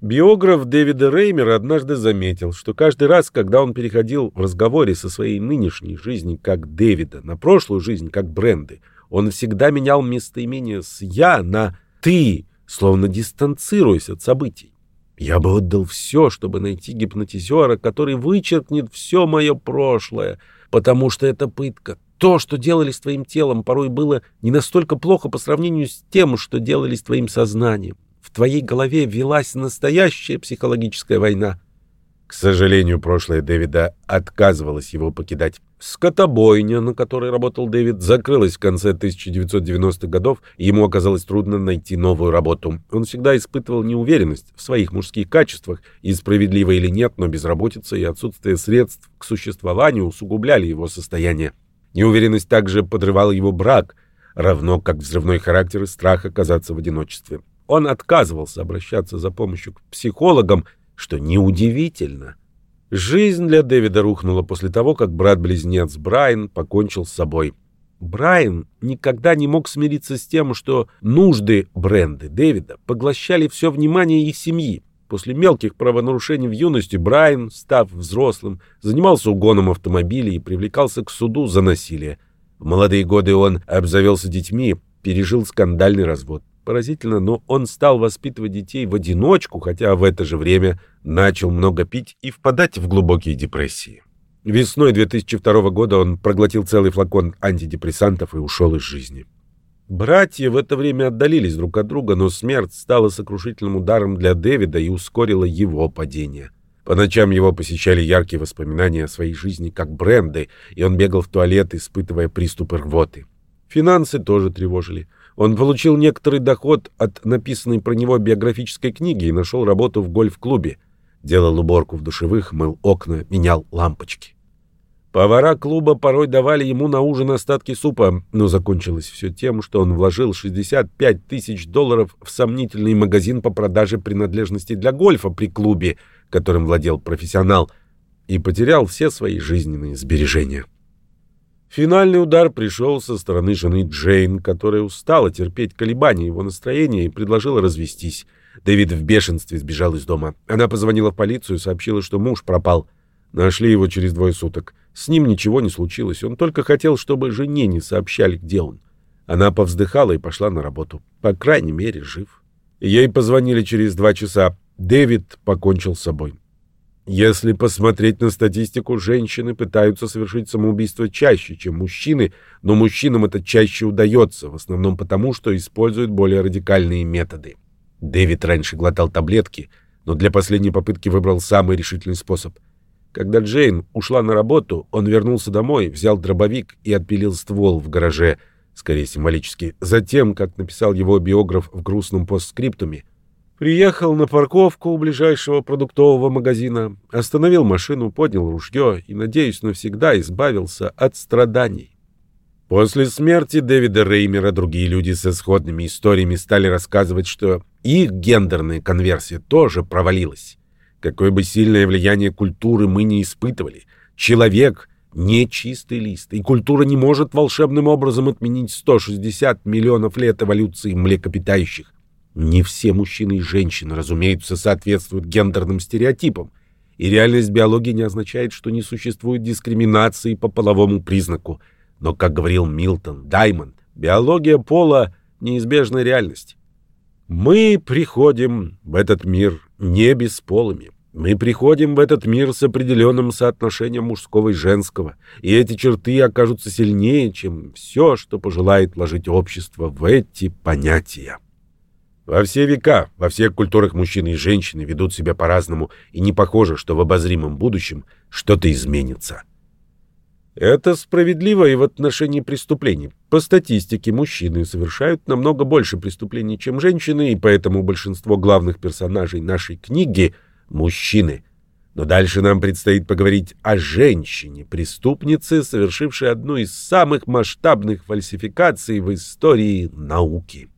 Биограф Дэвида Реймера однажды заметил, что каждый раз, когда он переходил в разговоре со своей нынешней жизнью как Дэвида на прошлую жизнь как Бренды, он всегда менял местоимение с «я» на «ты», словно дистанцируясь от событий. Я бы отдал все, чтобы найти гипнотизера, который вычеркнет все мое прошлое, потому что это пытка, То, что делали с твоим телом, порой было не настолько плохо по сравнению с тем, что делали с твоим сознанием. В твоей голове велась настоящая психологическая война. К сожалению, прошлое Дэвида отказывалось его покидать. Скотобойня, на которой работал Дэвид, закрылась в конце 1990-х годов, и ему оказалось трудно найти новую работу. Он всегда испытывал неуверенность в своих мужских качествах, и справедливо или нет, но безработица и отсутствие средств к существованию усугубляли его состояние. Неуверенность также подрывала его брак, равно как взрывной характер и страх оказаться в одиночестве. Он отказывался обращаться за помощью к психологам, что неудивительно. Жизнь для Дэвида рухнула после того, как брат-близнец Брайан покончил с собой. Брайан никогда не мог смириться с тем, что нужды бренды Дэвида поглощали все внимание их семьи. После мелких правонарушений в юности Брайан, став взрослым, занимался угоном автомобилей и привлекался к суду за насилие. В молодые годы он обзавелся детьми, пережил скандальный развод. Поразительно, но он стал воспитывать детей в одиночку, хотя в это же время начал много пить и впадать в глубокие депрессии. Весной 2002 года он проглотил целый флакон антидепрессантов и ушел из жизни. Братья в это время отдалились друг от друга, но смерть стала сокрушительным ударом для Дэвида и ускорила его падение. По ночам его посещали яркие воспоминания о своей жизни как бренды, и он бегал в туалет, испытывая приступы рвоты. Финансы тоже тревожили. Он получил некоторый доход от написанной про него биографической книги и нашел работу в гольф-клубе. Делал уборку в душевых, мыл окна, менял лампочки. Повара клуба порой давали ему на ужин остатки супа, но закончилось все тем, что он вложил 65 тысяч долларов в сомнительный магазин по продаже принадлежностей для гольфа при клубе, которым владел профессионал, и потерял все свои жизненные сбережения. Финальный удар пришел со стороны жены Джейн, которая устала терпеть колебания его настроения и предложила развестись. Дэвид в бешенстве сбежал из дома. Она позвонила в полицию и сообщила, что муж пропал. Нашли его через двое суток. С ним ничего не случилось. Он только хотел, чтобы жене не сообщали, где он. Она повздыхала и пошла на работу. По крайней мере, жив. Ей позвонили через два часа. Дэвид покончил с собой. Если посмотреть на статистику, женщины пытаются совершить самоубийство чаще, чем мужчины, но мужчинам это чаще удается, в основном потому, что используют более радикальные методы. Дэвид раньше глотал таблетки, но для последней попытки выбрал самый решительный способ. Когда Джейн ушла на работу, он вернулся домой, взял дробовик и отпилил ствол в гараже, скорее символически. Затем, как написал его биограф в грустном постскриптуме, приехал на парковку у ближайшего продуктового магазина, остановил машину, поднял ружье и, надеюсь, навсегда избавился от страданий. После смерти Дэвида Реймера другие люди со сходными историями стали рассказывать, что их гендерная конверсия тоже провалилась. Какое бы сильное влияние культуры мы не испытывали, человек — не чистый лист, и культура не может волшебным образом отменить 160 миллионов лет эволюции млекопитающих. Не все мужчины и женщины, разумеется, соответствуют гендерным стереотипам, и реальность биологии не означает, что не существует дискриминации по половому признаку — но, как говорил Милтон Даймонд, биология пола — неизбежная реальность. Мы приходим в этот мир не бесполыми. Мы приходим в этот мир с определенным соотношением мужского и женского, и эти черты окажутся сильнее, чем все, что пожелает вложить общество в эти понятия. Во все века, во всех культурах мужчины и женщины ведут себя по-разному, и не похоже, что в обозримом будущем что-то изменится. Это справедливо и в отношении преступлений. По статистике, мужчины совершают намного больше преступлений, чем женщины, и поэтому большинство главных персонажей нашей книги — мужчины. Но дальше нам предстоит поговорить о женщине, преступнице, совершившей одну из самых масштабных фальсификаций в истории науки.